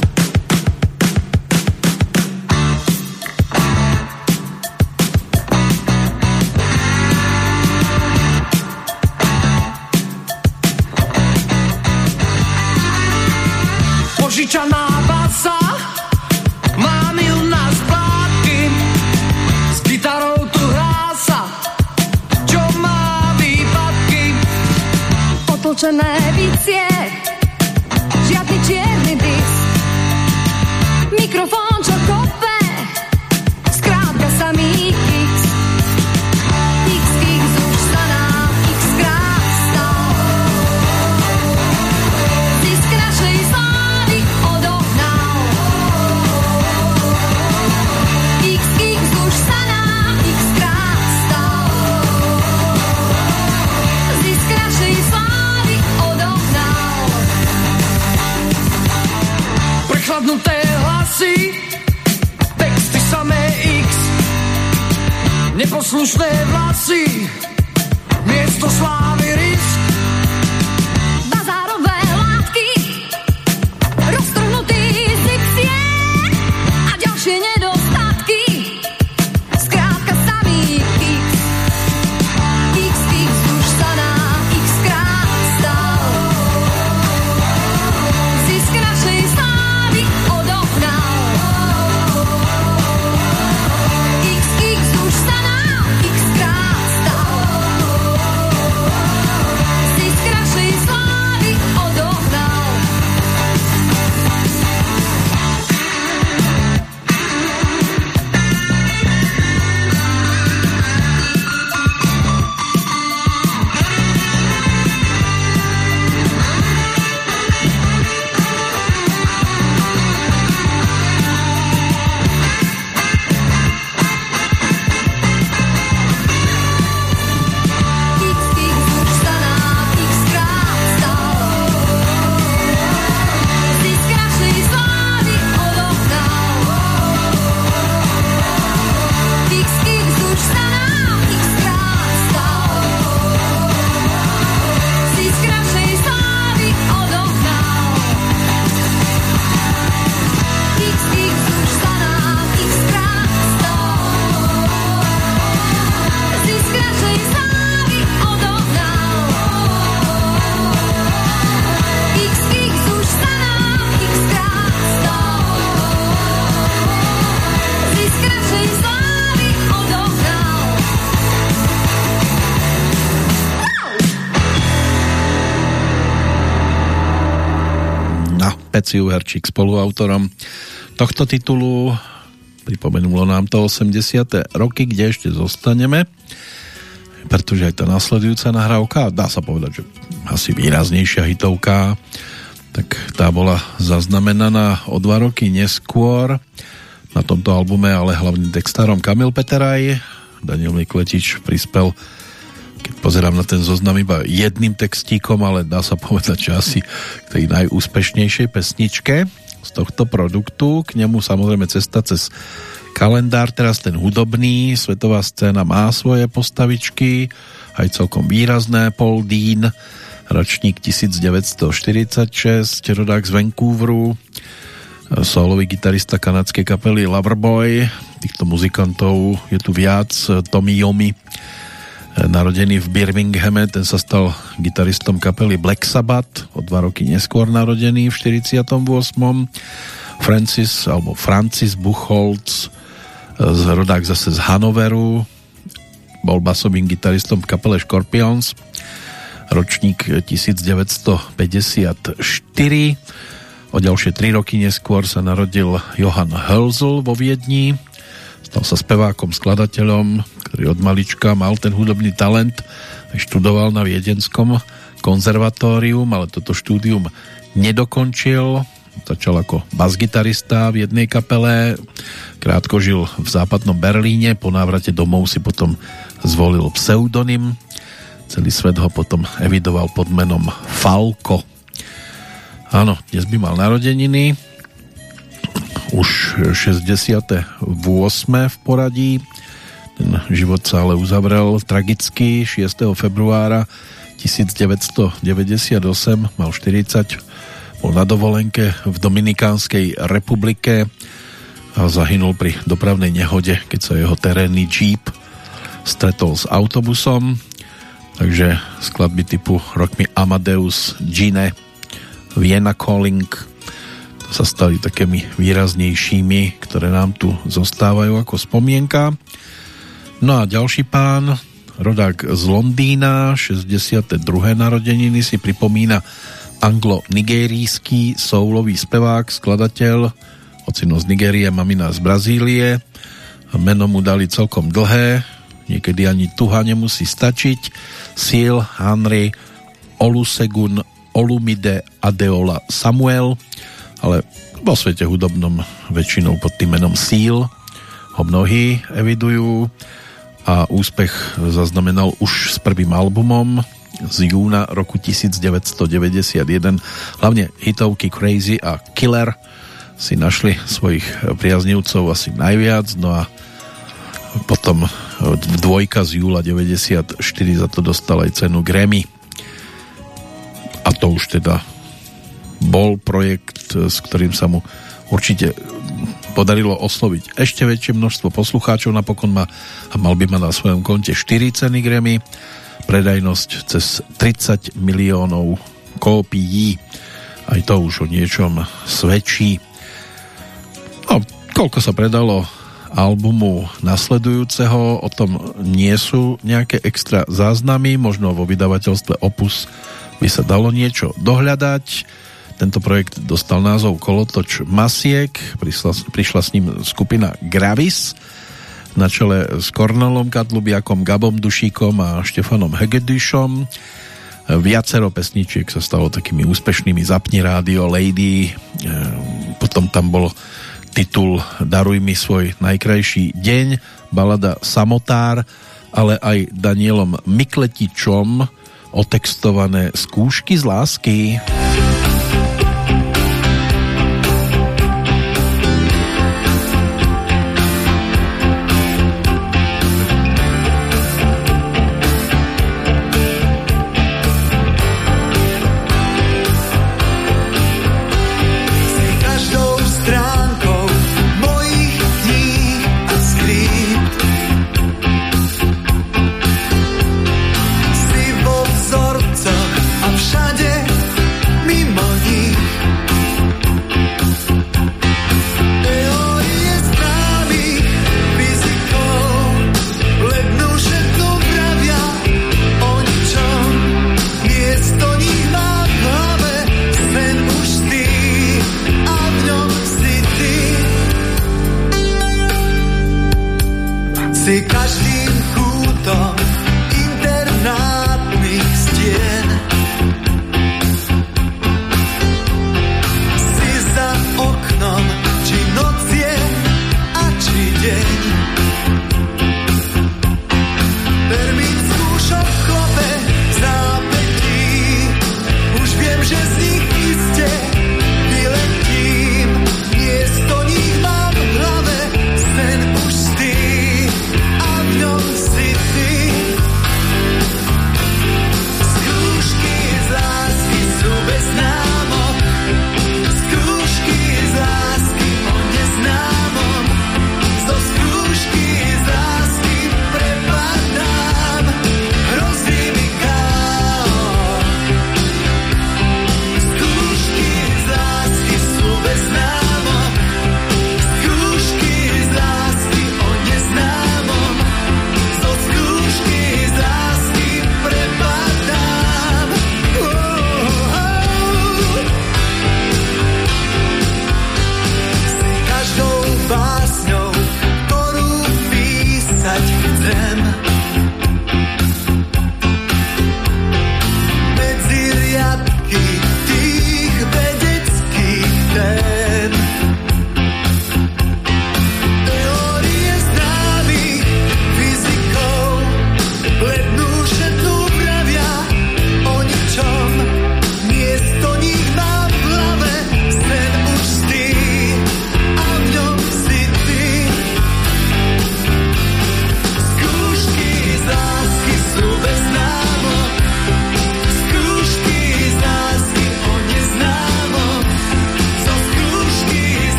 Peci Uherčík spoluautorom tohto titulu. Pripomenulo nám to 80. roky, kde ešte zostaneme, pretože aj tá nasledujúca nahrávka, dá sa povedať, že asi výraznejšia hitovka, tak tá bola zaznamenaná o dva roky neskôr na tomto albume, ale hlavným textárom Kamil Peteraj. Daniel Mikletič prispel pozerám na ten zoznam iba jedným textíkom, ale dá sa povedať, že asi k tej najúspešnejšej pesničke z tohto produktu. K nemu samozrejme cesta cez kalendár, teraz ten hudobný, svetová scéna má svoje postavičky, aj celkom výrazné. Paul Dean, ročník 1946, rodák z Vancouveru, solový gitarista kanadskej kapely Loverboy. Týchto muzikantov je tu viac. Tommy Yomi, narodený v Birminghame, ten sa stal gitaristom kapely Black Sabbath, o dva roky neskôr narodený v 48. Francis, alebo Francis Buchholz, z rodák zase z Hanoveru, bol basovým gitaristom v kapele Scorpions, ročník 1954. O ďalšie tri roky neskôr sa narodil Johann Hölzl vo Viedni, stal sa spevákom, skladateľom, ktorý od malička mal ten hudobný talent, študoval na Viedenskom konzervatórium, ale toto štúdium nedokončil. Začal ako basgitarista v jednej kapele, krátko žil v západnom Berlíne, po návrate domov si potom zvolil pseudonym. Celý svet ho potom evidoval pod menom Falko. Áno, dnes by mal narodeniny, už 68. v poradí. Ten život sa ale uzavrel tragicky 6. februára 1998, mal 40, bol na dovolenke v Dominikánskej republike a zahynul pri dopravnej nehode, keď sa jeho terénny Jeep stretol s autobusom. Takže skladby typu Rock Me Amadeus, Gine, Vienna Calling, sa stali takými výraznejšími, ktoré nám tu zostávajú ako spomienka. No a ďalší pán, rodák z Londýna, 62. narodeniny si pripomína anglo-nigerijský soulový spevák, skladateľ, ocino z Nigérie, mamina z Brazílie. Meno mu dali celkom dlhé, niekedy ani tuha nemusí stačiť. Seal Henry Olusegun Olumide Adeola Samuel, ale vo svete hudobnom väčšinou pod tým menom Seal ho mnohí evidujú a úspech zaznamenal už s prvým albumom z júna roku 1991 hlavne hitovky Crazy a Killer si našli svojich priaznivcov asi najviac, no a potom dvojka z júla 94 za to dostal aj cenu Grammy. A to už teda bol projekt, s ktorým sa mu určite podarilo osloviť ešte väčšie množstvo poslucháčov, napokon má a mal by mať na svojom konte 4 ceny Grammy, predajnosť cez 30 miliónov kópií, aj to už o niečom svedčí. No, koľko sa predalo albumu nasledujúceho, o tom nie sú nejaké extra záznamy, možno vo vydavateľstve Opus by sa dalo niečo dohľadať, tento projekt dostal názov Kolotoč Masiek, prišla, prišla s ním skupina Gravis na čele s Kornelom Katlubiakom, Gabom Dušíkom a Štefanom Hegedyšom. Viacero pesničiek sa stalo takými úspešnými Zapni rádio, Lady, ehm, potom tam bol titul Daruj mi svoj najkrajší deň, balada Samotár, ale aj Danielom Mikletičom otextované Skúšky z lásky. si ty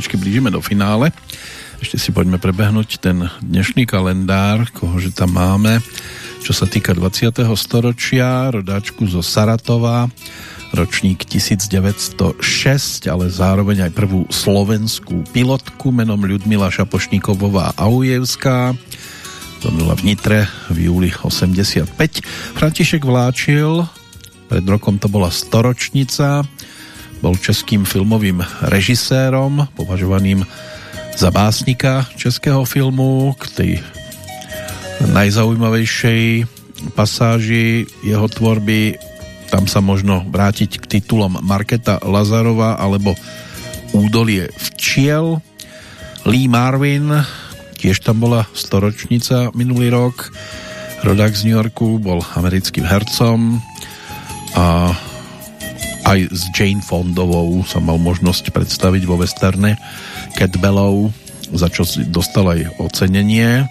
pomaličky blížime do finále. Ešte si poďme prebehnúť ten dnešný kalendár, koho že tam máme. Čo sa týka 20. storočia, rodáčku zo Saratova, ročník 1906, ale zároveň aj prvú slovenskú pilotku menom Ľudmila Šapošníkovová Aujevská. Zomrela v Nitre v júli 85. František Vláčil, pred rokom to bola storočnica, bol českým filmovým režisérom, považovaným za básnika českého filmu k tej najzaujímavejšej pasáži jeho tvorby. Tam sa možno vrátiť k titulom Marketa Lazarova alebo Údolie včiel. Lee Marvin tiež tam bola storočnica minulý rok. Rodák z New Yorku bol americkým hercom. A aj s Jane Fondovou som mal možnosť predstaviť vo westerne Cat Bellow, za čo si dostal aj ocenenie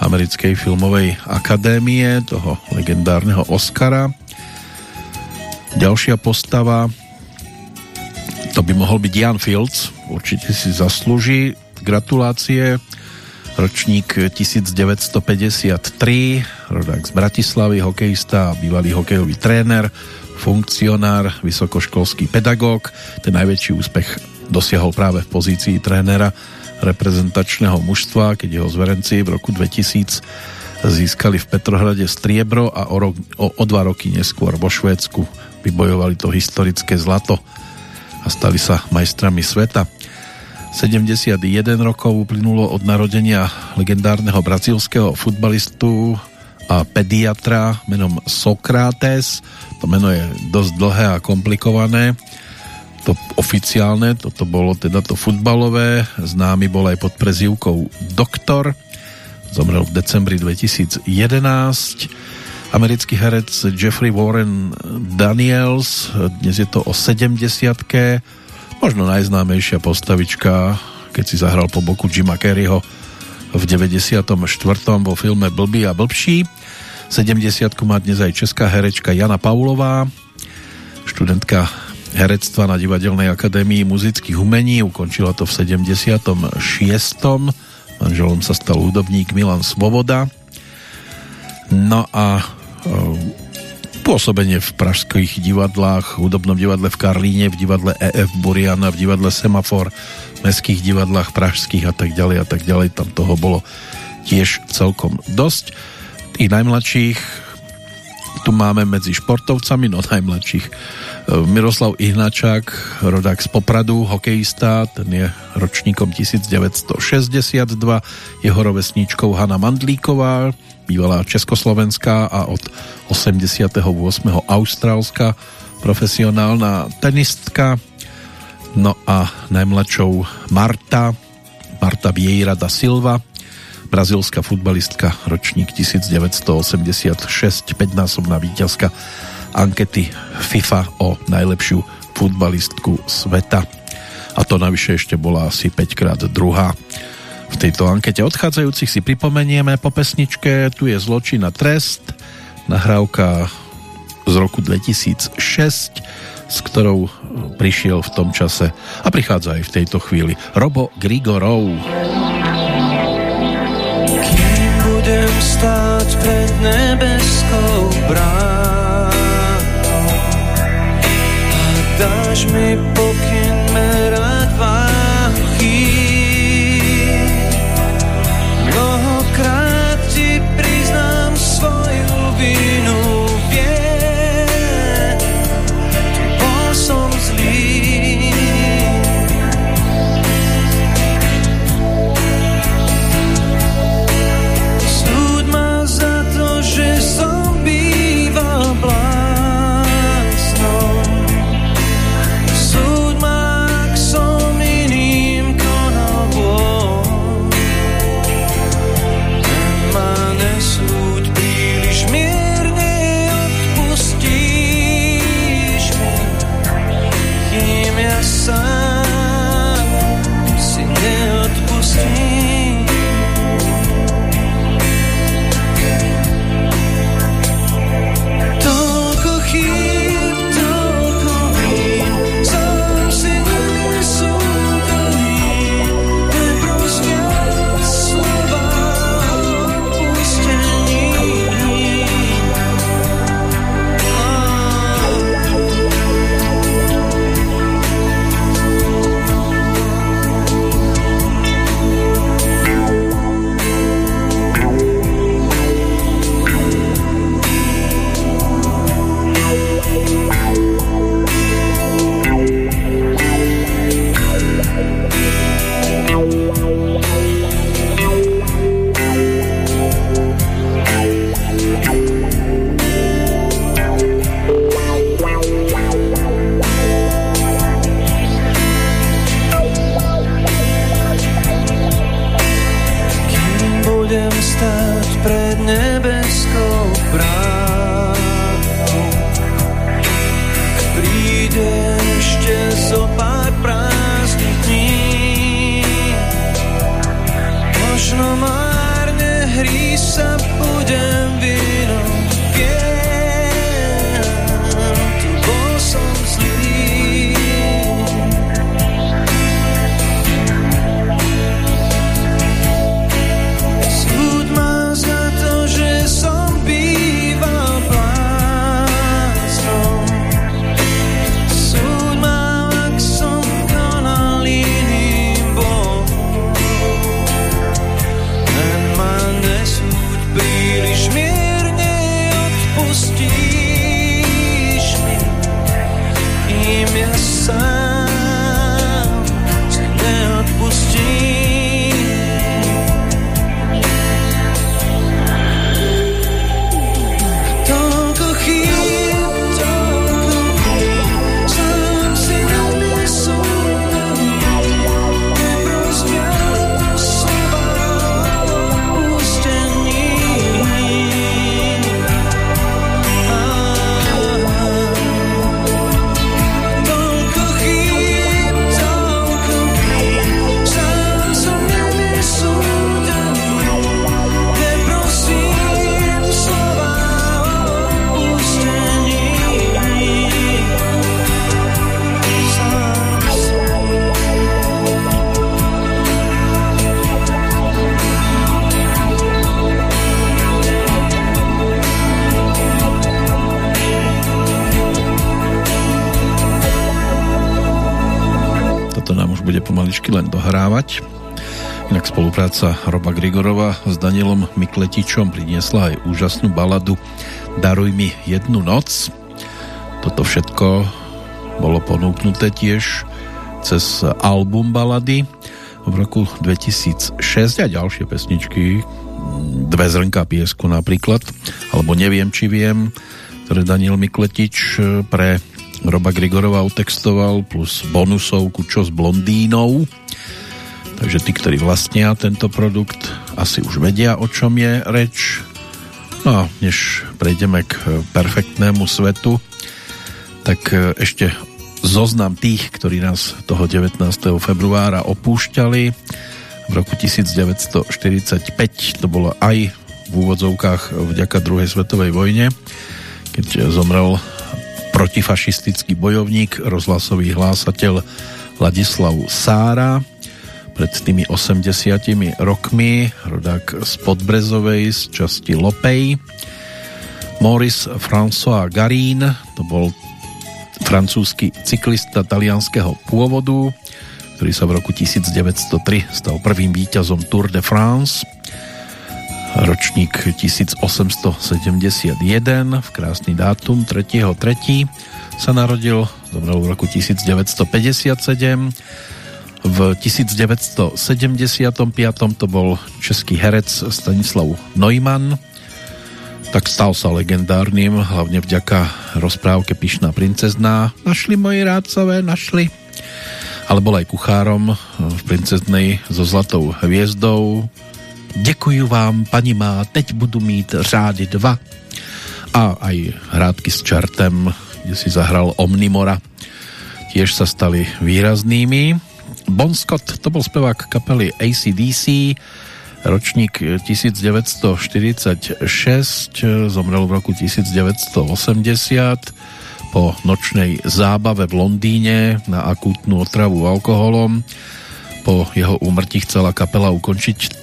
Americkej filmovej akadémie, toho legendárneho Oscara. Ďalšia postava to by mohol byť Jan Fields, určite si zaslúži gratulácie. Ročník 1953, rodák z Bratislavy, hokejista bývalý hokejový tréner, funkcionár, vysokoškolský pedagóg. Ten najväčší úspech dosiahol práve v pozícii trénera reprezentačného mužstva, keď jeho zverenci v roku 2000 získali v Petrohrade striebro a o, rok, o, o dva roky neskôr vo Švédsku vybojovali to historické zlato a stali sa majstrami sveta. 71 rokov uplynulo od narodenia legendárneho brazílskeho futbalistu pediatra menom Sokrates. To meno je dosť dlhé a komplikované. To oficiálne, toto bolo teda to futbalové, známy bol aj pod prezývkou Doktor, zomrel v decembri 2011. Americký herec Jeffrey Warren Daniels, dnes je to o 70 možno najznámejšia postavička, keď si zahral po boku Jima Carreyho v 94. vo filme Blbý a blbší. 70 má dnes aj česká herečka Jana Paulová, študentka herectva na Divadelnej akadémii muzických umení, ukončila to v 76. Manželom sa stal hudobník Milan Svoboda. No a e, pôsobenie v pražských divadlách, hudobnom divadle v Karlíne, v divadle EF Buriana, v divadle Semafor, mestských divadlách pražských a tak ďalej a tak ďalej. Tam toho bolo tiež celkom dosť. Tých najmladších tu máme medzi športovcami, no najmladších Miroslav Ihnačák, rodák z Popradu, hokejista, ten je ročníkom 1962, jeho rovesníčkou Hanna Mandlíková, bývalá Československá a od 88. austrálska profesionálna tenistka. No a najmladšou Marta, Marta Vieira da Silva, brazilská futbalistka, ročník 1986, 5-násobná víťazka ankety FIFA o najlepšiu futbalistku sveta. A to navyše ešte bola asi 5 krát druhá. V tejto ankete odchádzajúcich si pripomenieme po pesničke Tu je zločin a trest, nahrávka z roku 2006, s ktorou prišiel v tom čase a prichádza aj v tejto chvíli Robo Grigorov. Kým budem stáť pred nebeskou bránou dáš mi pokyn Spolupráca Roba Grigorova s Danielom Mikletičom priniesla aj úžasnú baladu Daruj mi jednu noc. Toto všetko bolo ponúknuté tiež cez album balady v roku 2006 a ďalšie pesničky Dve zrnka piesku napríklad alebo Neviem, či viem ktoré Daniel Mikletič pre Roba Grigorova utextoval plus bonusovku Čo s blondínou takže tí, ktorí vlastnia tento produkt asi už vedia, o čom je reč no a než prejdeme k perfektnému svetu tak ešte zoznam tých, ktorí nás toho 19. februára opúšťali v roku 1945 to bolo aj v úvodzovkách vďaka druhej svetovej vojne keď zomrel protifašistický bojovník, rozhlasový hlásateľ Ladislav Sára pred tými 80 rokmi, rodák z Podbrezovej z časti Lopej. Maurice François Garín, to bol francúzsky cyklista talianského pôvodu, ktorý sa v roku 1903 stal prvým víťazom Tour de France ročník 1871 v krásny dátum 3.3. sa narodil, zomrel v roku 1957 v 1975 to bol český herec Stanislav Neumann tak stal sa legendárnym hlavne vďaka rozprávke Pišná princezná našli moji rádcové, našli ale bol aj kuchárom v princeznej so zlatou hviezdou Děkuju vám, paní má, teď budu mít řády dva. A aj hrádky s čartem, kde si zahral Omnimora, tiež sa stali výraznými. Bon Scott, to bol spevák kapely ACDC, ročník 1946, zomrel v roku 1980 po nočnej zábave v Londýne na akútnu otravu alkoholom. Po jeho úmrtí chcela kapela ukončiť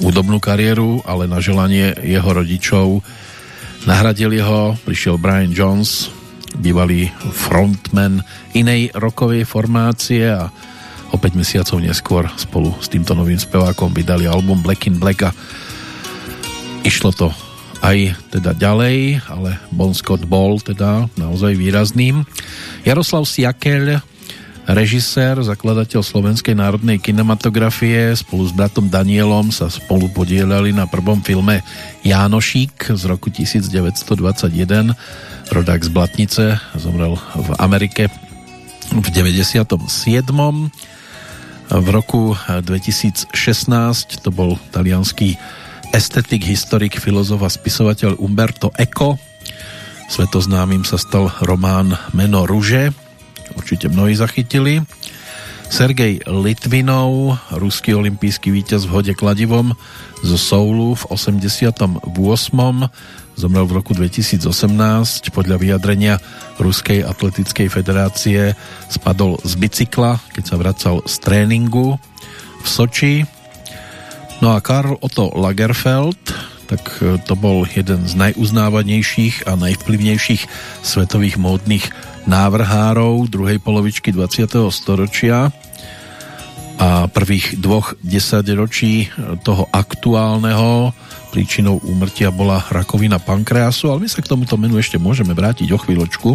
údobnú kariéru, ale na želanie jeho rodičov nahradil jeho, prišiel Brian Jones, bývalý frontman inej rokovej formácie a o 5 mesiacov neskôr spolu s týmto novým spevákom vydali album Black in Black a išlo to aj teda ďalej, ale Bon Scott bol teda naozaj výrazným. Jaroslav Siakeľ režisér, zakladateľ Slovenskej národnej kinematografie spolu s bratom Danielom sa spolu podielali na prvom filme Jánošík z roku 1921 rodák z Blatnice zomrel v Amerike v 97. V roku 2016 to bol talianský estetik, historik, filozof a spisovateľ Umberto Eco. Svetoznámym sa stal román Meno Ruže, určite mnohí zachytili. Sergej Litvinov, ruský olimpijský víťaz v hode kladivom zo Soulu v 88. Zomrel v roku 2018. Podľa vyjadrenia Ruskej atletickej federácie spadol z bicykla, keď sa vracal z tréningu v Soči. No a Karl Otto Lagerfeld, tak e, to bol jeden z najuznávanejších a najvplyvnejších svetových módnych návrhárov druhej polovičky 20. storočia a prvých dvoch desaťročí toho aktuálneho príčinou úmrtia bola rakovina pankreasu, ale my sa k tomuto menu ešte môžeme vrátiť o chvíľočku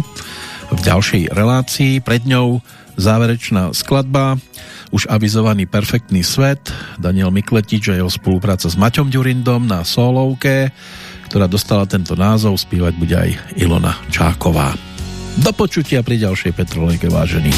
v ďalšej relácii. Pred ňou záverečná skladba, už avizovaný Perfektný svet, Daniel Mikletič a jeho spolupráca s Maťom Ďurindom na solovke, ktorá dostala tento názov, spívať bude aj Ilona Čáková. Do počutia pri ďalšej Petrolejke, vážený.